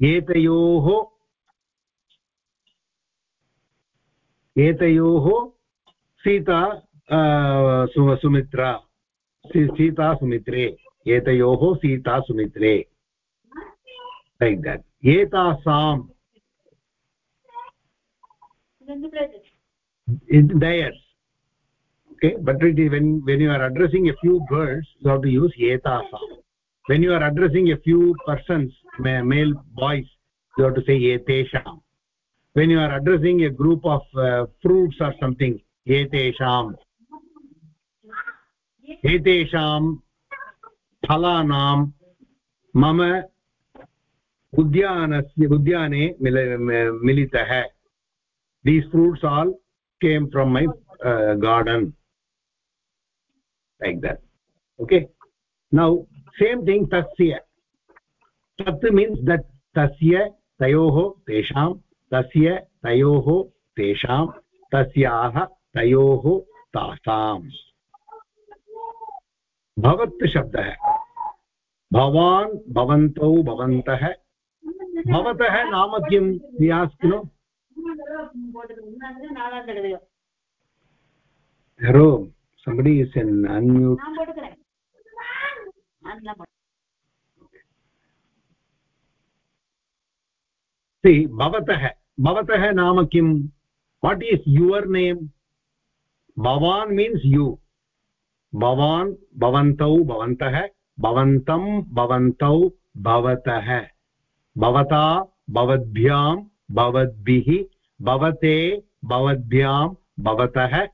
एतयोः एतयोः सीता सुमित्रा सीता सुमित्रे एतयोः सीता सुमित्रे लैक् देट् एतासाम् dayas okay but when when you are addressing a few girls you have to use etasam when you are addressing a few persons male boys you have to say etesham when you are addressing a group of uh, fruits or something etesham etesham phalanam mama udyanasya udyane militah these fruits all came from my uh, garden like that okay now same thing tasya tat means that tasya tayoh tesham tasya tayoh tesham tasyah tayoh तासाम् भवत् शब्दः भवान् भवन्तौ भवन्तः भवतः नाम किं यास्किनो हरो somebody is in unmute see bhavatah bhavatah naam kim what is your name bhavan means you bhavan bhavantau bhavantah bhavantam bhavantau bhavatah bhavata bhavadbhyam bhavadbih bhavate bhavadbhyam bhavatah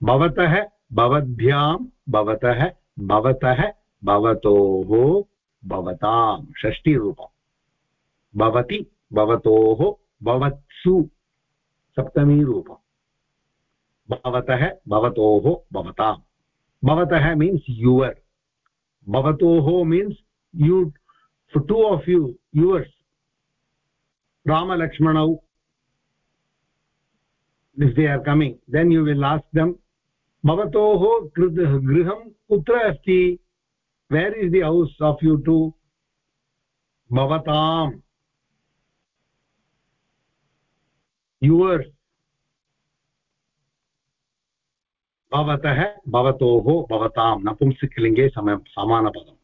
भवतः भवद्भ्यां भवतः भवतः, भवतोः, भवतां षष्टिरूपम् भवति, भवतोः, भवत्सु, सप्तमीरूपम्। भवतः, भवतोः, भवतां। भवतः means your भवतोः means you two of you yours रामलक्ष्मणौ, if they are coming, then you will ask them भवतोः गृहं कुत्र अस्ति? Where is the house of you two भवताम्। युवर्स् भवतः, भवतोः भवतां नपुंसकलिङ्गे सम, समानपदम्।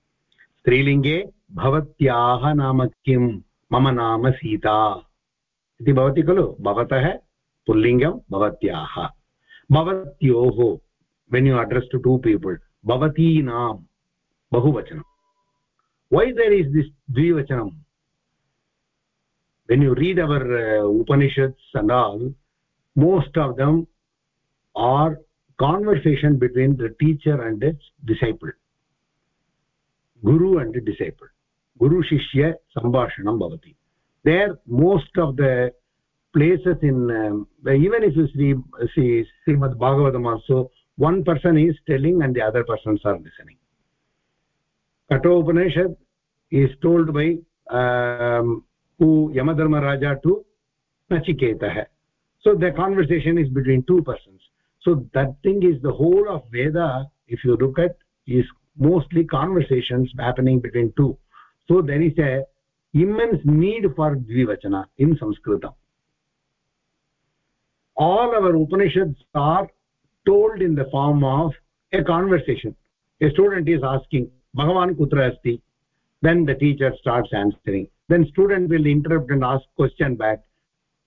स्त्रीलिङ्गे, भवत्याः नाम किं मम नाम सीता। इति भवति खलु? भवतः, पुल्लिङ्गं, भवत्याः। भवत्योः। When you address to two people bhavati bhavatinam bahuvachanam. Why there is this dvivachanam? When you read our uh, upanishads and all most of them are conversation between the teacher and the disciple. Guru and the disciple. Guru shishya sambhashanam bhavati. There most of the places in um, even if you see see srimad bhagavatam also one person is telling and the other persons are listening kathopanishad is told by um, who yamadharmaraja to nachiketah so the conversation is between two persons so that thing is the whole of veda if you look at is mostly conversations happening between two so there is a immense need for dvivachana in sanskritam all our upanishads are told in the form of a conversation. A student is asking bhagavan kutra asti? Then the teacher starts answering. Then student will interrupt and ask question back.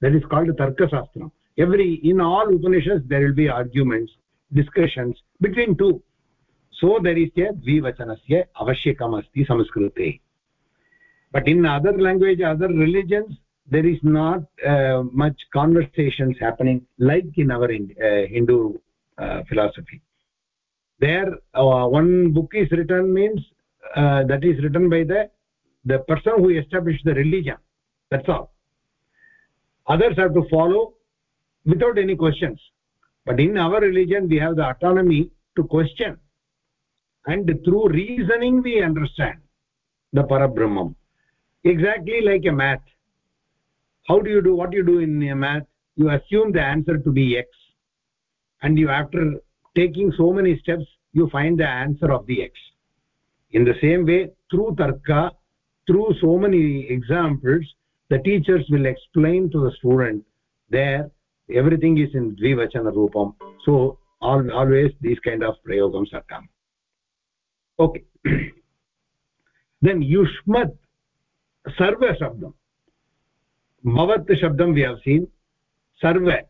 That is called tarka shastra every in all upanishads there will be arguments discussions between two. So there is a dvivachanasya avashyakam asti samskrite but in other language other religions there is not uh, much conversations happening like in our uh, hindu philosophy. There uh, one book is written means uh, that is written by the the person who established the religion. That's all. Others have to follow without any questions. But in our religion we have the autonomy to question. And through reasoning we understand the parabrahman exactly like a math. How do you do what do you do in a math? You assume the answer to be x and you after taking so many steps you find the answer of the x. In the same way through tarka through so many examples the teachers will explain to the student there everything is in dvivachana roopam so all, always these kind of prayogams are come. Okay. Then yushmat sarva shabdam. Bhavat shabdam we have seen. Sarva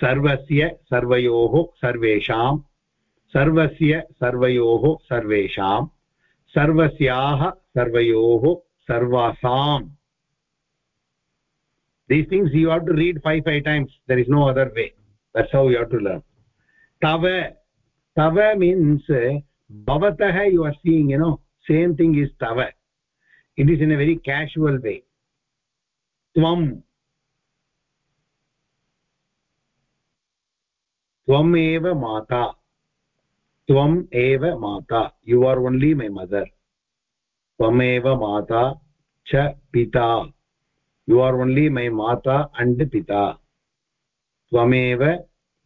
सर्वस्य सर्वयोः सर्वेषाम्। सर्वस्य सर्वयोः सर्वेषाम्। सर्वस्याः सर्वयोः सर्वासाम्। These things you have to read five five times there is no other way that's how you have to learn तव तव मीन्स् भवतः you are seeing you know same thing is तव it is in a very casual way त्वम् त्वम् एव माता। त्वम् एव माता। यु आर् ओन्ली मै मदर् त्वमेव माता च पिता। यु आर् ओन्ली मै माता अण्ड् पिता। त्वमेव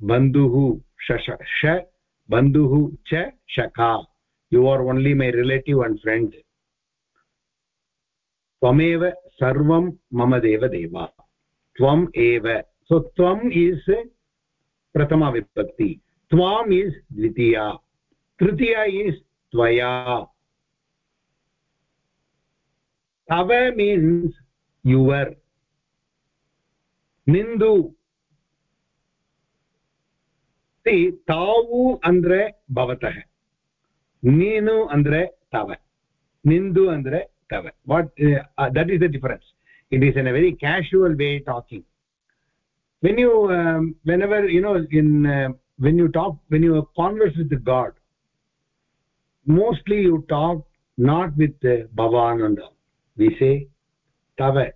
बन्धुः श बन्धुः च शखा। You are only my relative and friend त्वमेव सर्वं मम देवदेव। त्वम् एव। सो त्वम् is prathama vibhakti tvam is dvitiya tritiya is tvaya tava means your ನಿಂದು ಸಿ ತಾವು ಅಂದ್ರೆ ಭವತಃ ನೀನು ಅಂದ್ರೆ ತವ ನಿಂದು ಅಂದ್ರೆ tava what uh, uh, that is the difference it is in a very casual way talking when you um, whenever you know in uh, when you talk when you converse with god mostly you talk not with uh, bhavan we say tava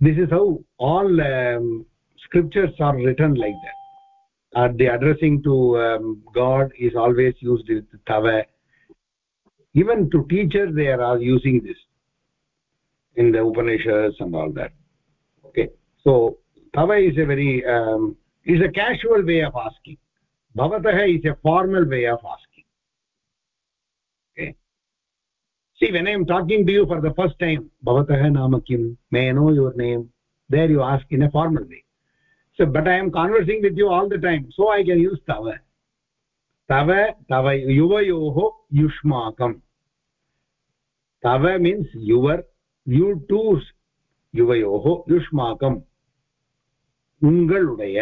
this is how all um, scriptures are written like that. Uh, the addressing to um, god is always used with tava even to teachers they are using this in the upanishads and all that so tava is a very um, is a casual way of asking bhavatah is a formal way of asking okay see when i am talking to you for the first time bhavatah naam kim may i know your name there you ask in a formal way so but i am conversing with you all the time so i can use tava tava tava yuvayoh yushmakam tava means your you too yuvayoh yushmakam உங்களுடைய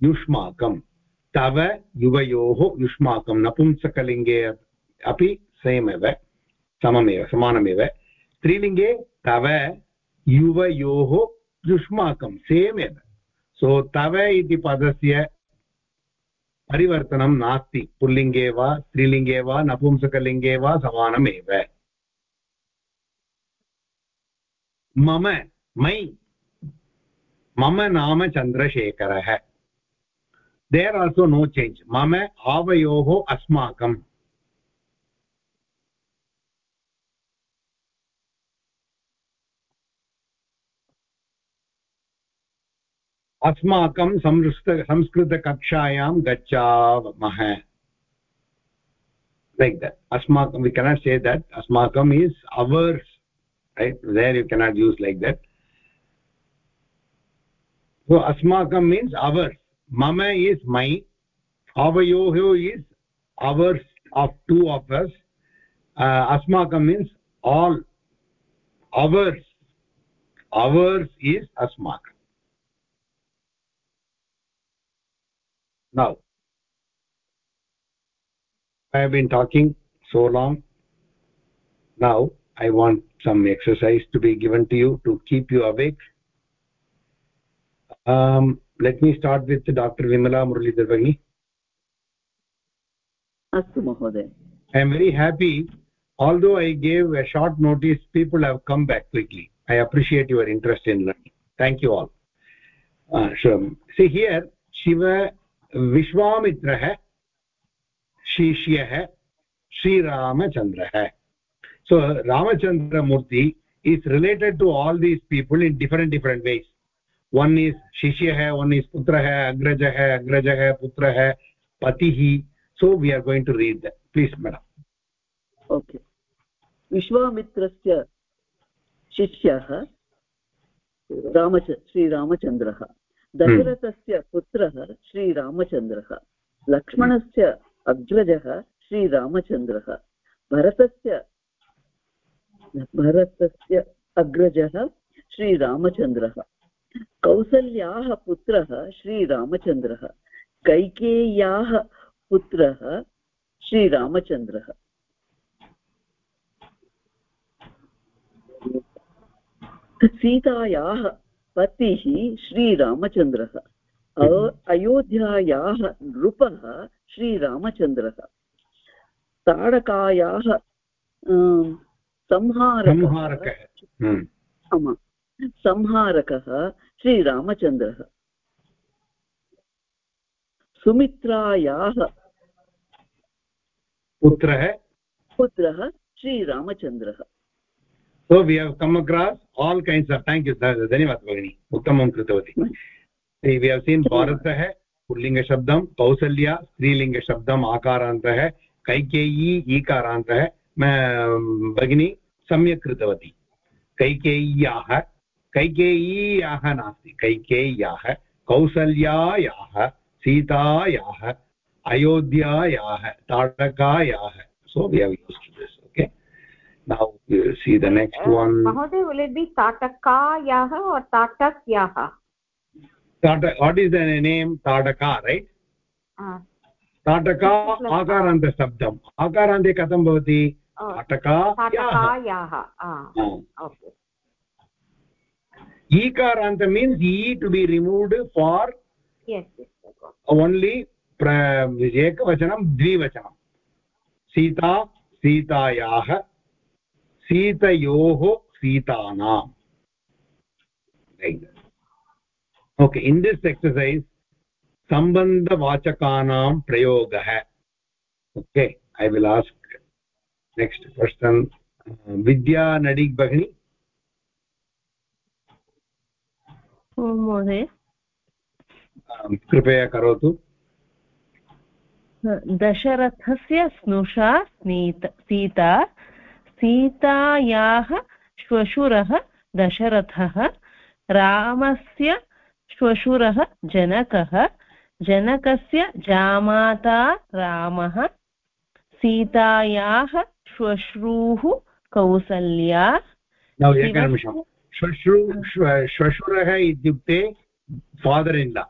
युष्माकं तव युवयोः युष्माकं नपुंसकलिङ्गे अपि same एव सममेव समानमेव स्त्रीलिङ्गे तव युवयोः युष्माकं सेम् एव सो तव इति पदस्य परिवर्तनं नास्ति पुल्लिङ्गे वा स्त्रीलिङ्गे वा नपुंसकलिङ्गे वा समानमेव मम मै मम नाम चन्द्रशेखरः देर् आल्सो नो चेञ्ज् मम आवयोः अस्माकम्। अस्माकं संस्कृत, संस्कृतकक्षायां गच्छामः। लैक् दट् अस्माकं वि केनाट् से दट् अस्माकम् is ours right? There you cannot use like that. So asmakam means ours. Mama is my avayoho is ours of two of us. Uh, asmakam means all ours. Ours is asmakam. Now i have been talking so long. Now i want some exercise to be given to you to keep you awake um, let me start with dr vimala muralidhar bagini astu mahoday i am very happy although i gave a short notice people have come back quickly i appreciate your interest in learning thank you all uh, sure see here shiva विश्वामित्रः शिष्यः श्रीरामचन्द्रः so ramachandramurti is related to all these people in different different ways one is shishyah one is putrah agrajah agrajah putrah patih so we are going to read that please madam okay विश्वामित्रस्य शिष्यः रामच श्रीरामचन्द्रः दशरथस्य पुत्रः श्रीरामचन्द्रः लक्ष्मणस्य अग्रजः श्रीरामचन्द्रः भरतस्य भरतस्य अग्रजः श्रीरामचन्द्रः। कौसल्याः पुत्रः श्रीरामचन्द्रः। कैकेय्याः पुत्रः श्रीरामचन्द्रः। सीतायाः पतिः श्रीरामचन्द्रः। अयोध्यायाः नृपः श्रीरामचन्द्रः। ताडकायाः संहारक हम्म। संहारकः। श्रीरामचन्द्रः। सुमित्रायाः पुत्रः? पुत्रः श्रीरामचन्द्रः। सो वि हव् यू धन्यवादः भगिनी उत्तमं कृतवती। वि हव् सीन् भारतः कैकेयी ईकारान्तः भगिनी सम्यक् कृतवती। कैकेय्याः कैकेय्याः नास्ति। कैकेय्याः कौसल्यायाः सीतायाः अयोध्यायाः ताटकायाः so okay now see the one what is the name right Tataka आकारान्तशब्दम् आकारान्ते कथं भवति. ताटकायाः ईकारान्त means E to be removed for only एकवचनं द्विवचनं। सीता सीतायाः सीतयोः सीतानाम्। ओके इन् दिस् एक्ससैस् सम्बन्धवाचकानां प्रयोगः। Okay I will ask next question Vidya Nadig भगिनी महोदय कृपया करोतु। दशरथस्य स्नुषा स्नीत सीता सीतायाः श्वशुरः दशरथः रामस्य श्वशुरः जनकः जनकस्य जामाता रामः सीतायाः श्वश्रूः कौसल्या श्वश्रु श्वशुरः इत्युक्ते फादर् इन् ला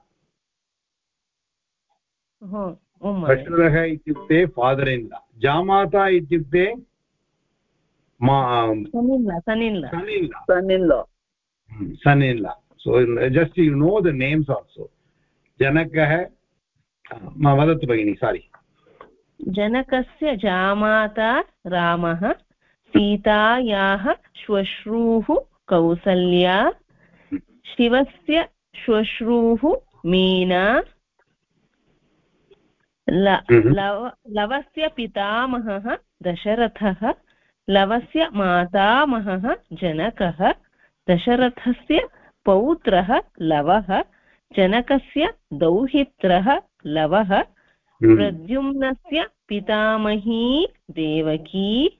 श्वशुरः इत्युक्ते फादर् इन् ला जामाता इत्युक्ते son-in-law son-in-law so just you know the names also. janakah वदतु भगिनि सारि जनकस्य जामाता रामः सीतायाः श्वश्रूः ल- Mhm. लव लवस्य पितामहः दशरथः लवस्य मातामहः जनकः दशरथस्य पौत्रः लवः जनकस्य दौहित्रः लवः हम्म, प्रद्युम्नस्य पितामही देवकी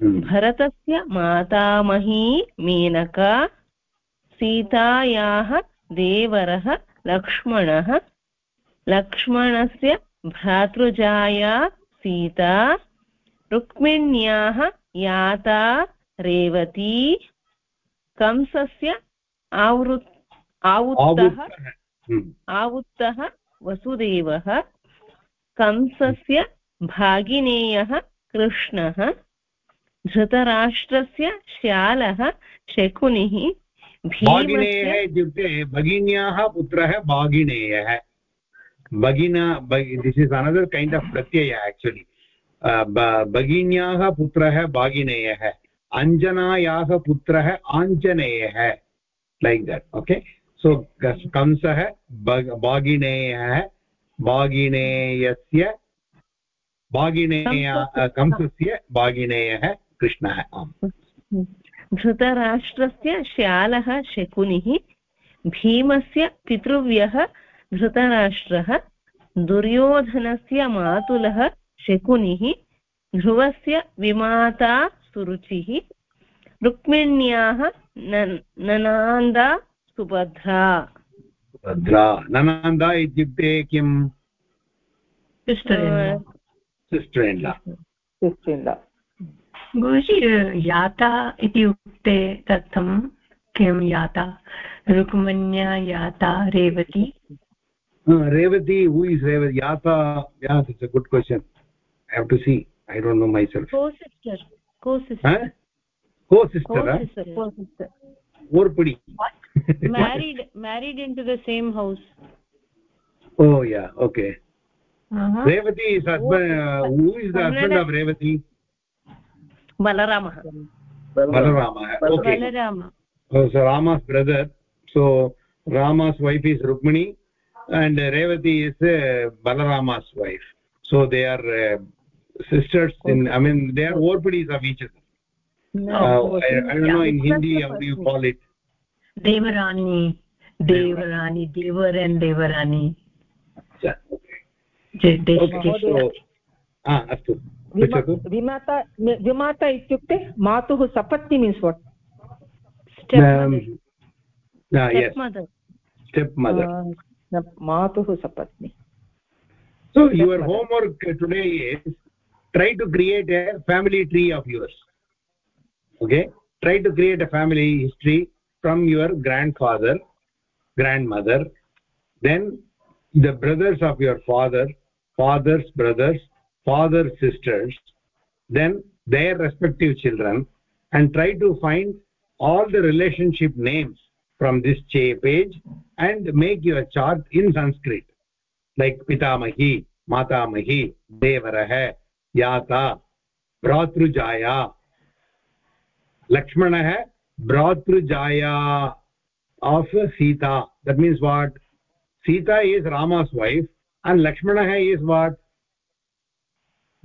हम्म, भरतस्य मातामही मेनका सीतायाः देवरः लक्ष्मणः लक्ष्मणस्य भ्रातृजाया सीता रुक्मिण्याः याता रेवती कंसस्य आवृ आवुत्तः आवुत्तः। हम्म, आवुत्तः वसुदेवः कंसस्य भागिनेयः कृष्णः धृतराष्ट्रस्य श्यालः शकुनिः भागिनेयः भीमस्य इत्युक्ते भगिन्याः पुत्रः भागिनेयः। भगिना this is another kind of Pratyaya actually भगिन्याः पुत्रः भागिनेयः अञ्जनायाः पुत्रः आञ्जनेयः लैक् दट् ओके सो कंसः भग- भागिनेयः भागिनेयस्य भागिनेय कंसस्य भागिनेयः कृष्णः। आम्। धृतराष्ट्रस्य श्यालः शकुनिः भीमस्य पितृव्यः धृतराष्ट्रः दुर्योधनस्य मातुलः शकुनिः ध्रुवस्य विमाता सुरुचिः रुक्मिण्याः न- ननान्दा सुभद्रा। भद्रा ननन्दा इत्युक्ते किम् अ, sister in law sister Guruji याता इति उक्ते कथं किं याता रुक्मण्या याता रेवती रेवती हू इस् रेवती याता it's a good question i have to see i don't know myself co-sister co-sister huh co sister huh? co-sister co-sister orpadi married married into the same house. Oh yeah okay. Uh-huh. Oh, uh -huh. revati is husband uh, who is the husband of revati? Balarama. Balarama. okay. Balarama. Oh, so rama's brother. So rama's wife is rukmini and uh, revati is uh, balarama's wife. So they are uh, sisters okay. in i mean they are orphides of each other. No, uh, i, I don't know in hindi how do you call it. They- okay so ah astu पृच्छतु विमाता विमाता इत्युक्ते मातुः सपत्नि means what Um, ah, stepmother step mother मातुः सपत्नि so your homework today is try to create a family tree of yours okay try to create a family history from your grandfather grandmother then the brothers of your father father's brothers father's sisters then their respective children and try to find all the relationship names from this cha- page and make your chart in sanskrit like pitamahi matamahi devarah yata भ्रातृजाया लक्ष्मणः भ्रातृजाया of sita that means what sita is rama's wife and lakshmana is what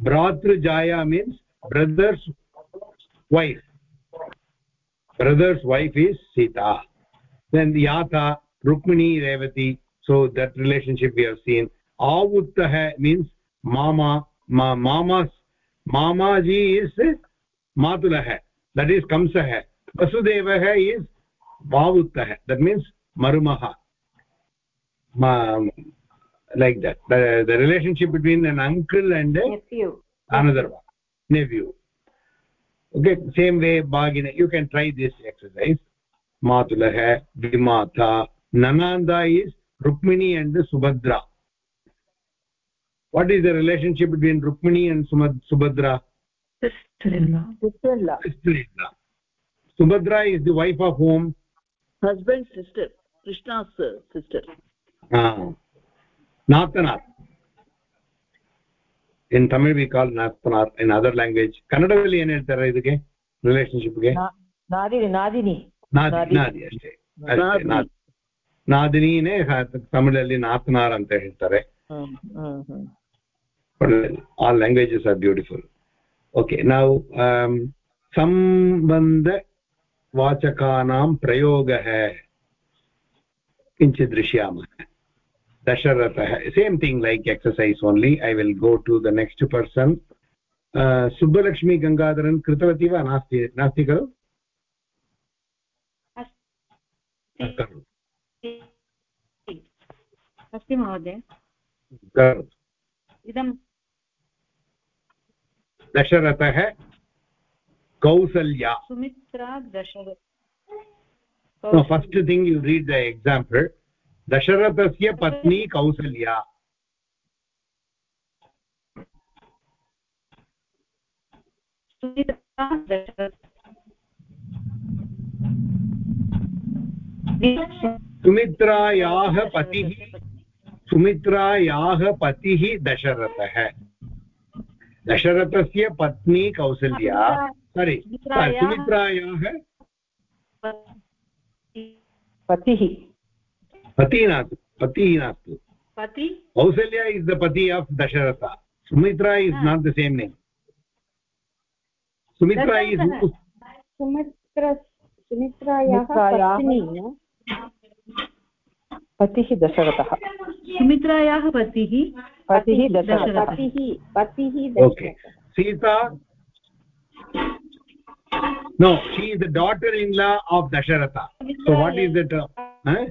bhratrujaya means brother's wife brother's wife is sita then yata rukmini revati so that relationship we have seen avuttah means mama ma, mama's mamaji is matulah that is kamsah वसुदेवः is वावृत्तः that means मरुमः. Like the relationship between an uncle and another nephew okay same way भागिन you can try this exercise मातुलः द्विमाता ननान्दा is Rukmini and Subhadra what is the relationship between Rukmini and Subhadra subhadra is the wife of whom husband's sister krishna's uh, sister ah nathanar in tamil we call nathanar in other language kannadavali ಏನು ಹೇಳ್ತಾರೆ ಇದಕ್ಕೆ ರಿಲೇಶನ್ಶಿಪ್ಗೆ ನಾದಿನಿ ನಾದಿನಿ ನಾದಿ ನಾದಿ. ನಾದಿ ಅಷ್ಟೇ ಅಷ್ಟೇ ನಾದಿ. ನಾದಿ ನಾದಿನಿನೇ ಹ- ತಮಿಳಲ್ಲಿ ನಾತನಾರ್ ಅಂತ ಹೇಳ್ತಾರೆ ಹ್ಮ್ ಹ್ಮ್ ಹ್ಮ್ all languages are beautiful वाचकानां प्रयोगः। किञ्चित् दृश्यामः। दशरथः same thing like exercise only I will go to the next person Subbalakshmi Gangadharan कृतवती वा? नास्ति नास्ति खलु? अस्ति। महोदय। इदं दशरथः Kausalya Sumitra Dasharath no first thing you read the example दशरथस्य पत्नी कौसल्या सुमित्रायाः पतिः सुमित्रायाः पतिः दशरथः दशरथस्य पत्नी कौसल्या सारि सुमित्रायाः पतिः पतिः नास्ति पतिः नास्ति पति कौसल्या इस् द पति of Dasharatha Sumitra is not the same name Sumitra is Sumitra सुमित्रायाः पतिः दशरथः सुमित्रायाः पतिः पतिः दशरथः पतिः पतिः okay. sita no she is the daughter in law of dasharatha so what is it uh, huh?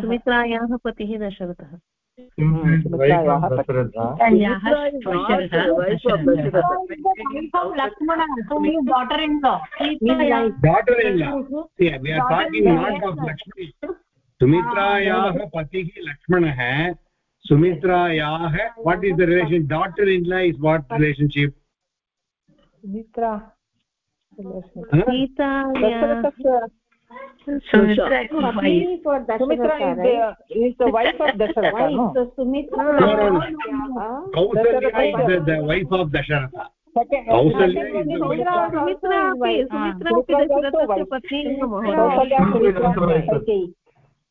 सुमित्रायाः पतिः दशरथः सुमित्रायाः पतिः daughter in law see lakshmanah sumitrayaah what is the relation daughter in law is what relationship Sumitra Dasharatha, right? is the wife of Dasharatha, no? so Sumitra kausalya is the, wife of dasharatha kausalya is the wife Sumitra. Sumitra अपि सुमित्रा अपि पत्नी Kausalya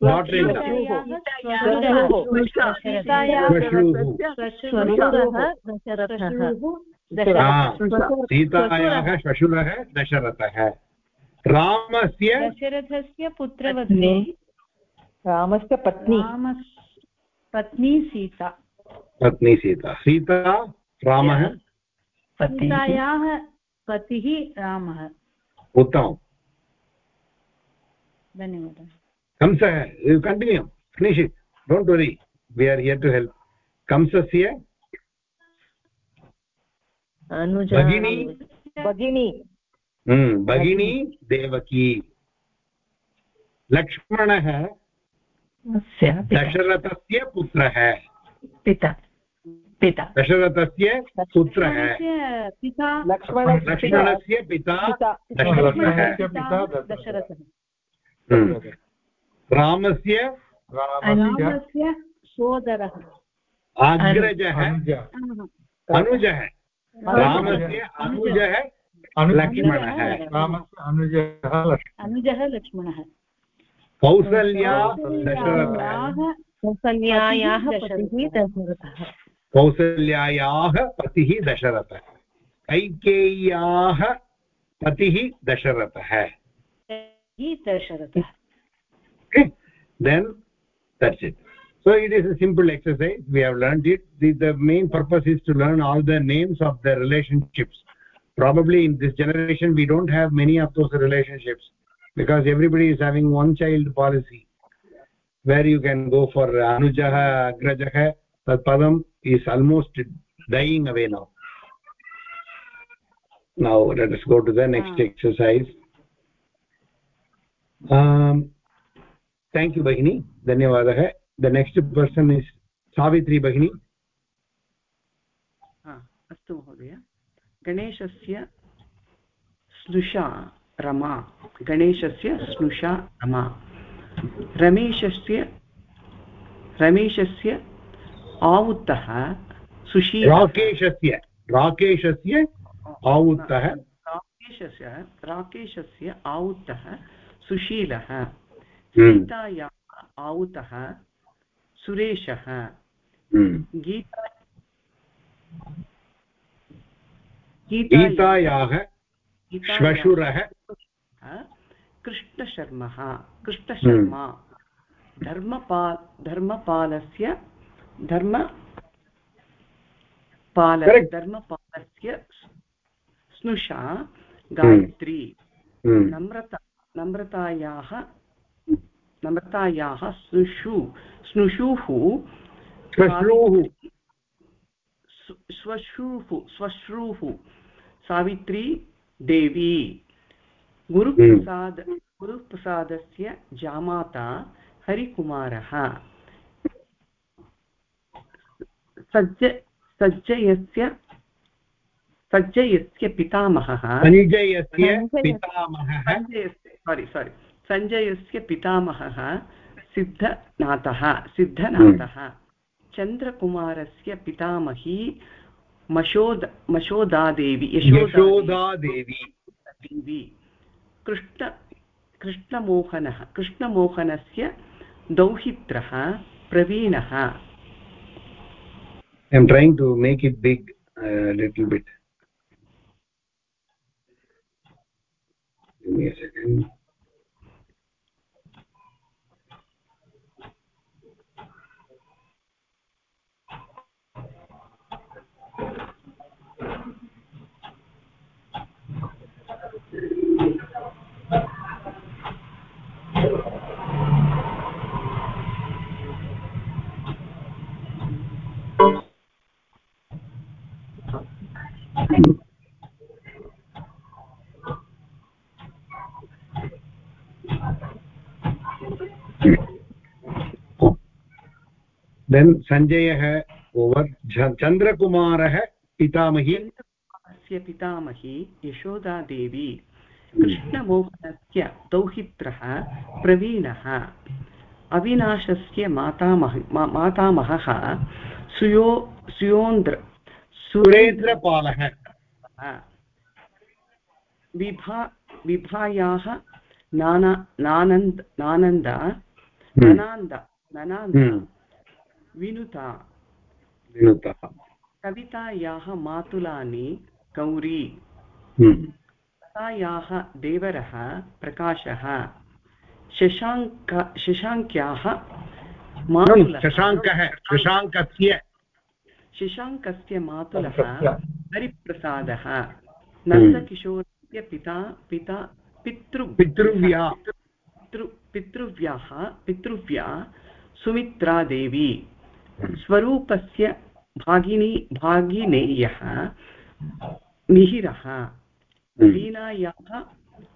Ah, सीतायाः श्वशुरः दशरथः रामस्य दशरथस्य पुत्रवती रामस्य पत्नी पत्नी सीता पत्नी सीता सीता रामः सीतायाः पतिः रामः उत्तमं धन्यवादः कंसः continue finish it don't worry we are here to help कंसस्य अनुजा भगिनी भगिनी हम्म, भगिनी देवकी लक्ष्मणः अस्य पिता दशरथस्य पुत्रः पिता पिता दशरथस्य पुत्रः लक्ष्मणस्य पिता लक्ष्मणस्य लक्ष्मणस्य पिता पिता दशरथः लक्ष्मणस्य पिता दशरथः हम्म। रामस्य? रामस्य। सोदरः। अग्रजः अनुज। रामस्य अनुजः लक्ष्मणः। रामस्य अनुजः अनुजः लक्ष्मणः। कौसल्या दशरथः। कौसल्यायाः कौसल्यायाः पतिः दशरथः। कौसल्यायाः पतिः दशरथः। कैकेय्याः पतिः दशरथः। दशरथः। Okay? Then that's it. So it is a simple exercise. We have learned it. The, the main purpose is to learn all the names of the relationships. Probably in this generation we don't have many of those relationships because everybody is having one child policy where you can go for anujah agrajah that padam is almost dying away now. Now let us go to the next Ah. exercise. Um thank you bagini dhanyavadah the next person is savitri bagini अस्तु महोदय। गणेशस्य स्नुषा रमा। गणेशस्य स्नुषा Rama. रमेशस्य रमेशस्य आहुतः sushi राकेशस्य राकेशस्य आहुतः। राकेशस्य राकेशस्य आहुतः सुशीलः। हम्म। सीतायाः आहुतः सुरेशः हम्म। गीता गीतायाः श्वशुरः कृष्णशर्मः कृष्णशर्मा धर्मपाल धर्मपालस्य धर्म पाल. धर्मपालस्य स्नुषा गायत्री हम्म। नम्रता नम्रतायाः नम्रतायाः स्नुषु स्नुषुः श्वश्रूः। स्व- श्वश्रूः श्वश्रूः सावित्री देवी। गुरुप्रसाद गुरुप्रसादस्य जामाता हरिकुमारः। सज्ज सज्जयस्य सज्जयस्य पितामहः। सञ्जयस्य पितामहः। सारि सारि सञ्जयस्य पितामहः सिद्धनाथः सिद्धनाथः। चन्द्रकुमारस्य पितामही मशोद मशोदादेवी यशोदादेवी। देवी कृष्ण कृष्णमोहनः कृष्णमोहनस्य दौहित्रः प्रवीणः। I'm trying to make it big a little bit. Give me a second. Sanjayah over Ch- chandrakumarah पितामही चन्द्रकुमारस्य पितामही यशोदादेवी कृष्णमोहनस्य दौहित्रः प्रवीणः अविनाशस्य मातामह मातामहः सुयो सुयोन्द्र सुरेन्द्रपालः विभा विभायाः नाना नानन्द नानन्द। ननान्द ननान्द। विनुता। विनुतः। कवितायाः मातुलानि गौरी। हम्म। कथायाः देवरः प्रकाशः। शशाङ्क शशाङ्क्याः मातुलः। शशाङ्कः शशाङ्कस्य। शशाङ्कस्य मातुलः हरिप्रसादः। नन्दकिशोरस्य पिता पिता पितृ पितृव्या। पितृ पितृव्याः पितृव्या सुमित्रादेवी। स्वरूपस्य भागिनी भागिनेयः मिहिरः वीणायाः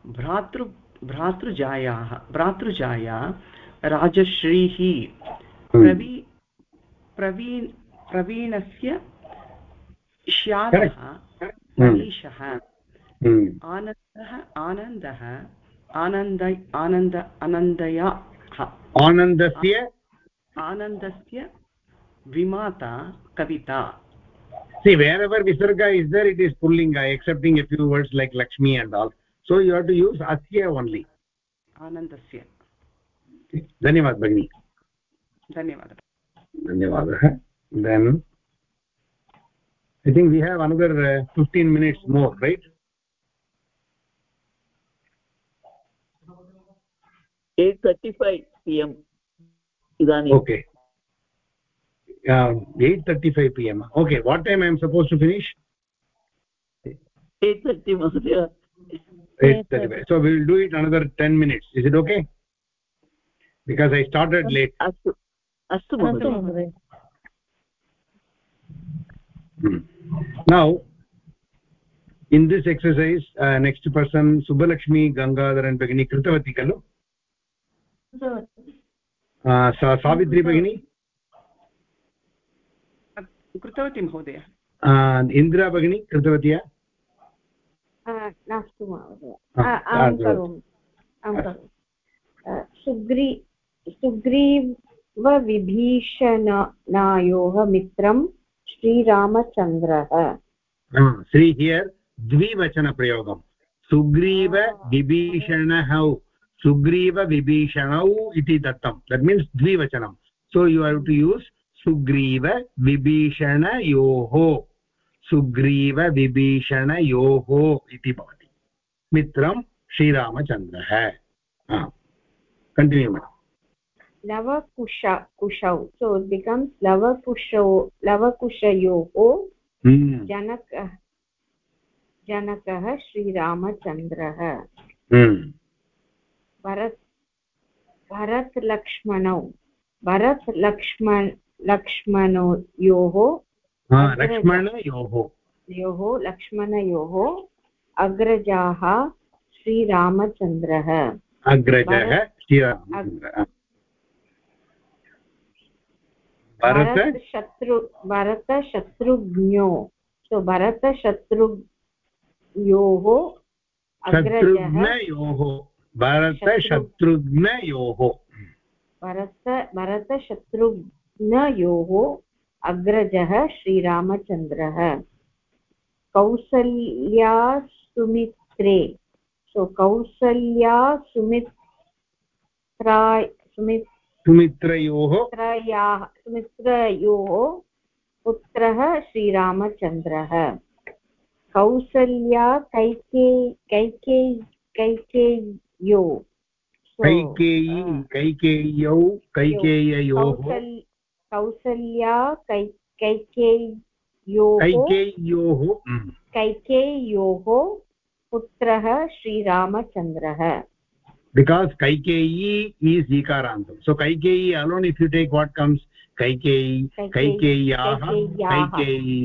भ्रातृ भ्रातृजायाः भ्रातृजाया राजश्रीः। प्रवी प्रवीण प्रवीणस्य श्यालः मनीषः। आनन्दः आनन्दः आनन्द आनन्द आनन्दयाः। आनन्दस्य? आनन्दस्य विमाता कविता see wherever visarga is there it is pullinga excepting a few words like lakshmi and all so you have to use asya only आनन्दस्य धन्यवाद भगिनी धन्यवादः धन्यवादः then i think we have another uh, 15 minutes more right thirty five p m okay uh, Um, 8:35 pm okay what time i am supposed to finish? 8:30 must be 8:35 so we will do it another 10 minutes. Is it okay? Because i started late. astu astu hmm. now in this exercise uh, next person subbalakshmi gangadharan bagini kritavati kalu? Uh, Sa savitri bagini कृतवती महोदय। इन्दिरा भगिनी कृतवती नास्तु महोदय। सुग्री सुग्रीवविभीषणयोः मित्रं श्रीरामचन्द्रः Shri here द्विवचनप्रयोगं। सुग्रीवविभीषणौ सुग्रीवविभीषणौ इति दत्तं। That means द्विवचनं। So you have to use सुग्रीवविभीषणयोः सुग्रीवविभीषणयोः इति भवति। मित्रं श्रीरामचन्द्रः। कण्टिन्यू लवकुश कुशौ। सो बिकम्स् लवकुशौ लवकुशयोः हम्म। जनक जनकः श्रीरामचन्द्रः। हम्म। भरत् भरतलक्ष्मणौ। भरतलक्ष्मण लक्ष्मणयोः लक्ष्मणयोः। योः लक्ष्मणयोः अग्रजाः श्रीरामचन्द्रः। अग्रजः भरतशत्रु भरतशत्रुघ्न्यो सो भरतशत्रुयोः शत्रुघ्नयोः भरतशत्रुघ्नयोः। भरत भरतशत्रुघ्नयोः अग्रजः श्रीरामचन्द्रः। कौसल्या सुमित्रे सो कौसल्या सुमित्रा सुमित् सुमित्रयोः सुमित्रयाः सुमित्रयोः पुत्रः श्रीरामचन्द्रः। कौसल्या कैके कैके कैकेय्यो कैकेयी कैकेय्यौ कैकेययोः कौसल्या कै कैकेय्योः कैकेय्योः पुत्रः श्रीरामचन्द्रः because kaikeyi is ikarantam so kaikeyi alone if you take what comes kaikeyi kaikeyaah kaikeyi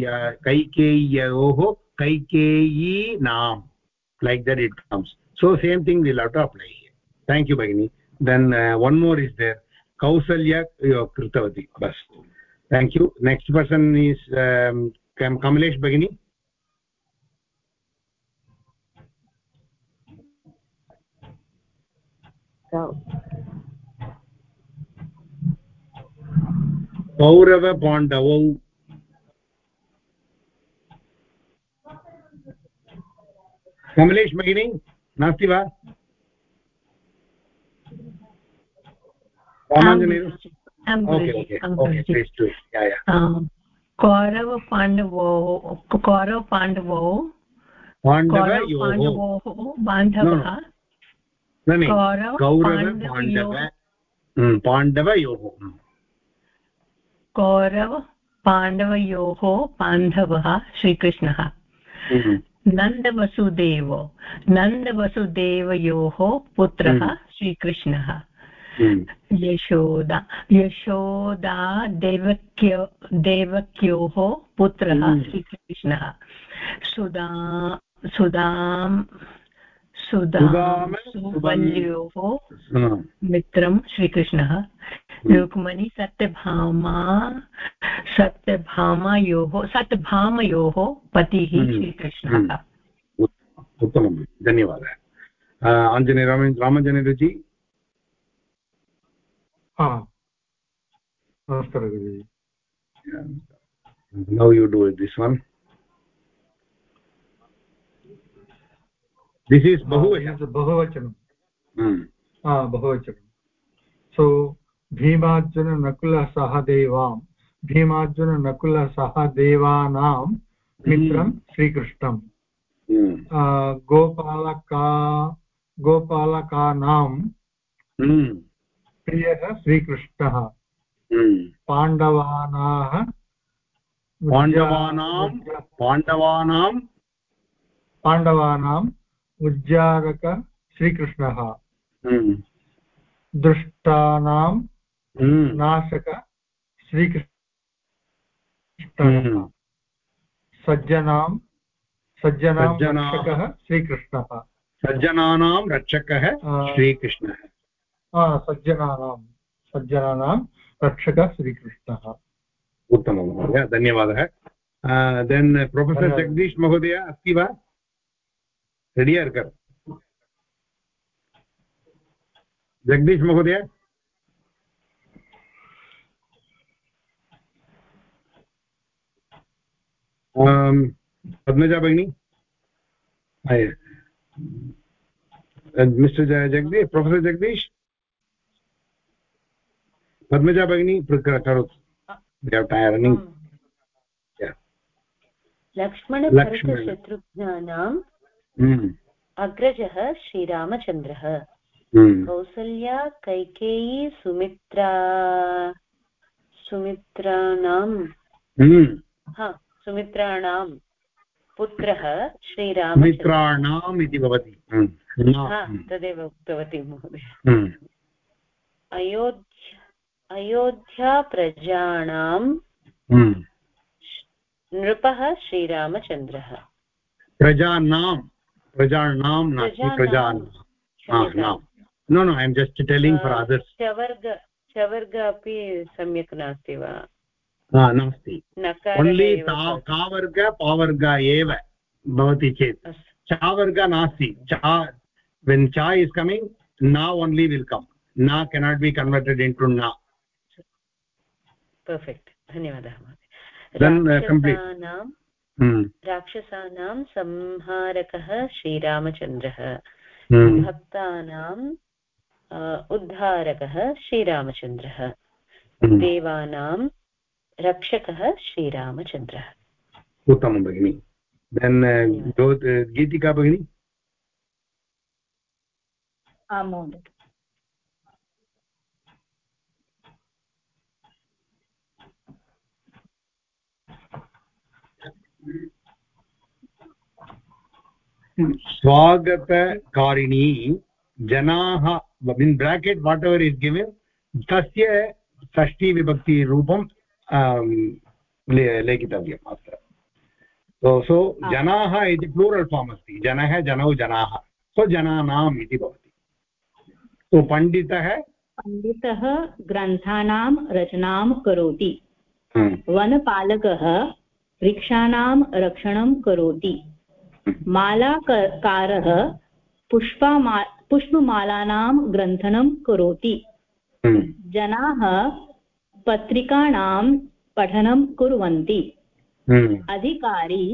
kaikeyoh kaikeyi naam like that it comes so same thing we'll have to apply here thank you bagini then uh, one more is there Kausalya कृतवती। बस्। Thank you next person is Kamlesh भगिनी पौरव पाण्डवौ कमलेश् भगिनी नास्ति वा कौरवपाण्डवौ कौरवपाण्डवौ पाण्डवयोः बान्धवः पाण्डवयोः कौरव पाण्डवयोः बान्धवः श्रीकृष्णः नन्दवसुदेव नन्दवसुदेवयोः पुत्रः श्रीकृष्णः यशोदा यशोदा देवक्यो देवक्योः पुत्रः श्रीकृष्णः। सुदा सुदां सुदामसुवल्योः मित्रं श्रीकृष्णः। रुक्मणि सत्यभामा सत्यभामयोः सत्यभामयोः पतिः श्रीकृष्णः। उत्तमं धन्यवादः। आञ्जने हाँ। नमस्कार गुरुजी। Now you do this one this is बहु हाँ, बहुवचनं. तो बहुवचनं। सो हाँ, भीमार्जुननकुलसहदेवां भीमार्जुननकुलसहदेवानां मित्रं श्रीकृष्णं। गोपालका गोपालकानां प्रियः श्रीकृष्णः। पाण्डवानाः पाण्डवानां पाण्डवानां। पाण्डवानाम् उज्जारक श्रीकृष्णः। दुष्टानां नाशक श्रीकृष्ण। सज्जनां सज्जनां रक्षकः श्रीकृष्णः। सज्जनानां रक्षकः श्रीकृष्णः। सज्जनानां सज्जनानां रक्षकः श्रीकृष्णः। उत्तमं महोदय धन्यवादः। देन् प्रोफेसर् जगदीश महोदय अस्ति वा? रेडि अर्कर् जगदीश महोदय? पद्मजा भगिनी? Mister Jagdish professor Jagdish? Padmaja भगिनी करोतु लक्ष्मणभरतशत्रुघ्नानां हम्म। अग्रजः श्रीरामचन्द्रः। हम्म। कौसल्या कैकेयी सुमित्रा सुमित्राणां। हम्म। हा सुमित्राणां पुत्रः श्रीराममित्राणाम् इति भवति। तदेव उक्तवती महोदय। अयोध्या अयोध्याप्रजाणां नृपः श्रीरामचन्द्रः। प्रजानां प्रजानां प्रजानां no no I am just telling for others चवर्ग चवर्ग अपि सम्यक् नास्ति वा? नास्ति। ओन्लि कावर्ग पावर्ग एव भवति चेत्। चावर्ग नास्ति। चा वेन् चा इस् कमिङ्ग् ना ओन्लि विल् कम् ना cannot be converted into ना पर्फेक्ट् धन्यवादः राक्षसानां hmm. राक्षसानां संहारकः श्रीरामचन्द्रः। Hmm. भक्तानाम् उद्धारकः श्रीरामचन्द्रः। Hmm. देवानां रक्षकः श्रीरामचन्द्रः। उत्तमं भगिनि। देन् गीतिका भगिनी? आं महोदय। स्वागतकारिणी जनाः in bracket whatever is given तस्य षष्टिविभक्तिरूपं लेखितव्यम् अत्र. सो सो जनाः इति प्लूरल् फार्म् अस्ति. जनः जनौ जनाः. सो जनानाम् इति भवति. सो पण्डितः? पण्डितः ग्रन्थानां रचनां करोति. वनपालकः वृक्षाणां रक्षणं करोति मालाकारः पुष्पमा पुष्पमालानां ग्रन्थनं करोति हम्म। जनाः पत्रिकाणां पठनं कुर्वन्ति हम्म। अधिकारी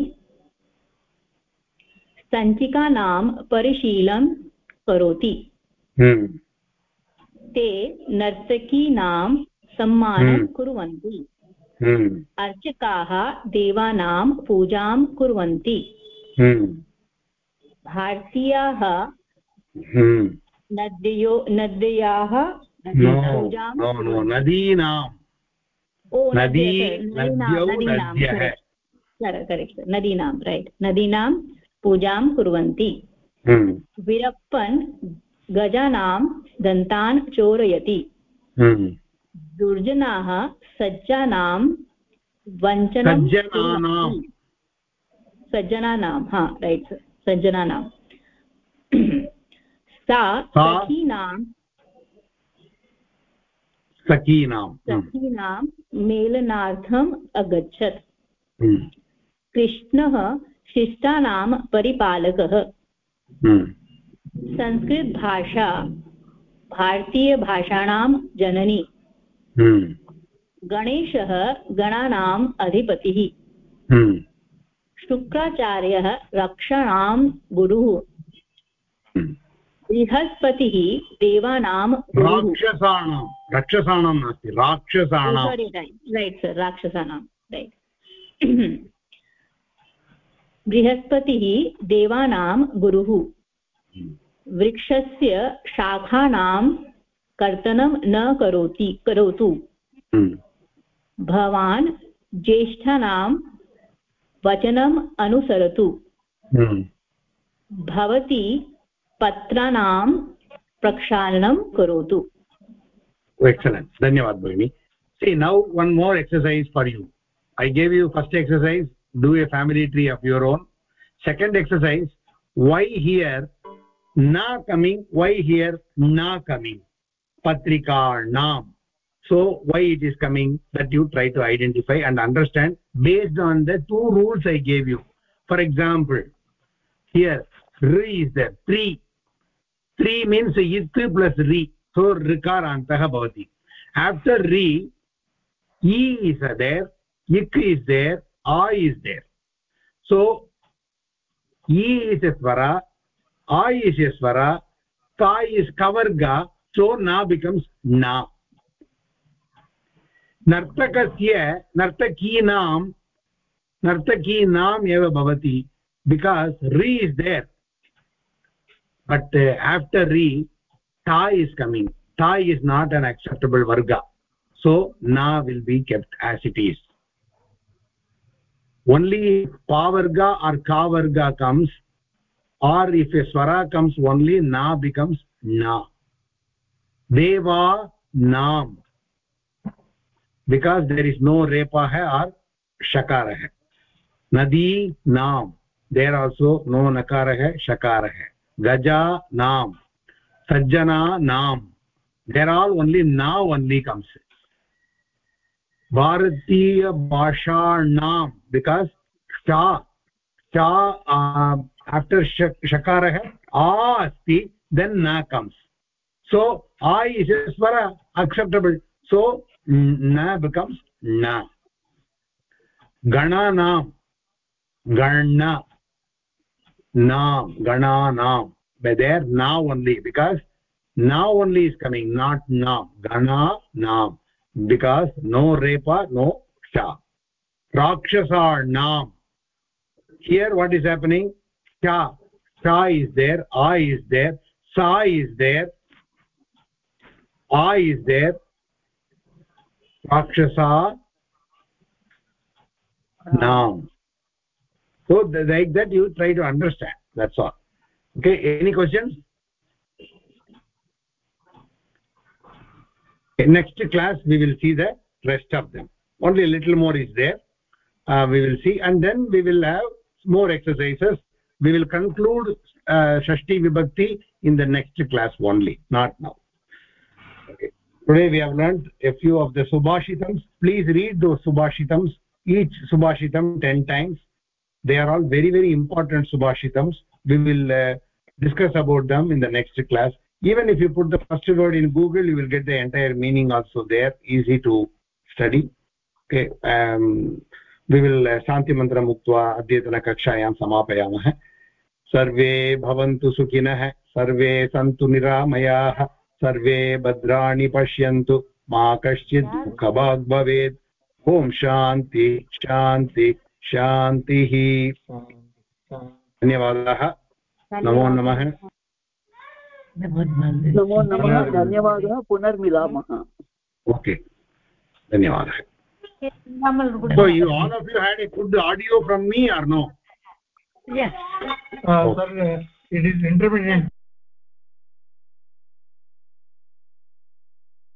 सञ्चिकानां परिशीलनं करोति हम्म। ते नर्तकीनां सम्मानं कुर्वन्ति अर्चकाः देवानां पूजां कुर्वन्ति। हम्म। भारतीयाः हम्म। नद्यो नद्याः। नदीनां करेक्ट् नदीनां रैट् नदीनां पूजां कुर्वन्ति। हम्म। विरप्पन् गजानां दन्तान् चोरयति। दुर्जनाः सज्जानां वञ्चनं सज्जनानां हा रैट् सज्जनानां सा सखीनां सखीनां सखीनां मेलनार्थम् अगच्छत् हम्म। कृष्णः शिष्टानां परिपालकः हम्म। संस्कृतभाषा भारतीयभाषाणां जननी हम्म। गणेशः गणानाम् अधिपतिः। शुक्राचार्यः रक्षणां गुरुः। हम्म। बृहस्पतिः देवानां राक्षसाणां राक्षसाणां नास्ति राक्षसाणां। रैट् सर् राक्षसानां रैट् बृहस्पतिः देवानां गुरुः। हम्म। वृक्षस्य शाखानां कर्तनं न करोति करोतु हम्म। भवान् ज्येष्ठानां वचनम् अनुसरतु हम्म। भवती पत्राणां प्रक्षालनं करोतु excellent धन्यवाद भगिनी see now one more exercise for you i gave you first exercise do a family tree of your own second exercise why here na coming why here na coming patrika nam so why it is coming that you try to identify and understand based on the two rules i gave you for example here ri is there three three means it plus ri so rikarantah bhavati after ri e is there ik is there a is there so e is a swara a is a swara ka is kavarga सो ना becomes ना नर्तकस्य नर्तकीनां नर्तकीनाम् एव भवति because रि is there but after री टा is coming टा is not an acceptable वर्ग so ना will be kept as it is only पावर्ग आर् का वर्ग कम्स् आर् इफ् ए स्वरा कम्स् ओन्लि ना बिकम्स् ना deva nam because there is no repah or shakarah nadi naam there also no nakarah shakarah gaja naam sajjana naam there all only na only comes bharatiya bhasha naam because sha sha uh, after shakarah a asti then na comes so a is a swara acceptable so na becomes na gananam ganna nam gananam but there now only because now only is coming not nam gana nam because no repa no sha rakshasa nam here what is happening sha sha is there a is there sa is there a is there rakshasa now so like that you try to understand that's all. Okay any questions? In next class we will see the rest of them. Only a little more is there. Uh, we will see and then we will have more exercises. We will conclude uh, shashti vibhakti in the next class only not now today we have learned a few of the subhashitams please read those subhashitams each subhashitam 10 times they are all very very important subhashitams we will uh, discuss about them in the next class even if you put the first word in google you will get the entire meaning also there easy to study okay um, we will uh, shanti mantram uktva adyatana kakshayam samapayamah सर्वे भवन्तु सुखिनः सर्वे सन्तु निरामयाः सर्वे भद्राणि पश्यन्तु। मा कश्चित् दुःखभाग् भवेत्। ॐ शान्ति शान्ति शान्तिः। धन्यवादाः। नमो नमः। नमो नमः। धन्यवादः। पुनर्मिलामः। ओके। धन्यवादः। So you all of you had a good audio from me or no? Yes. Uh, sir uh, it is intermittent.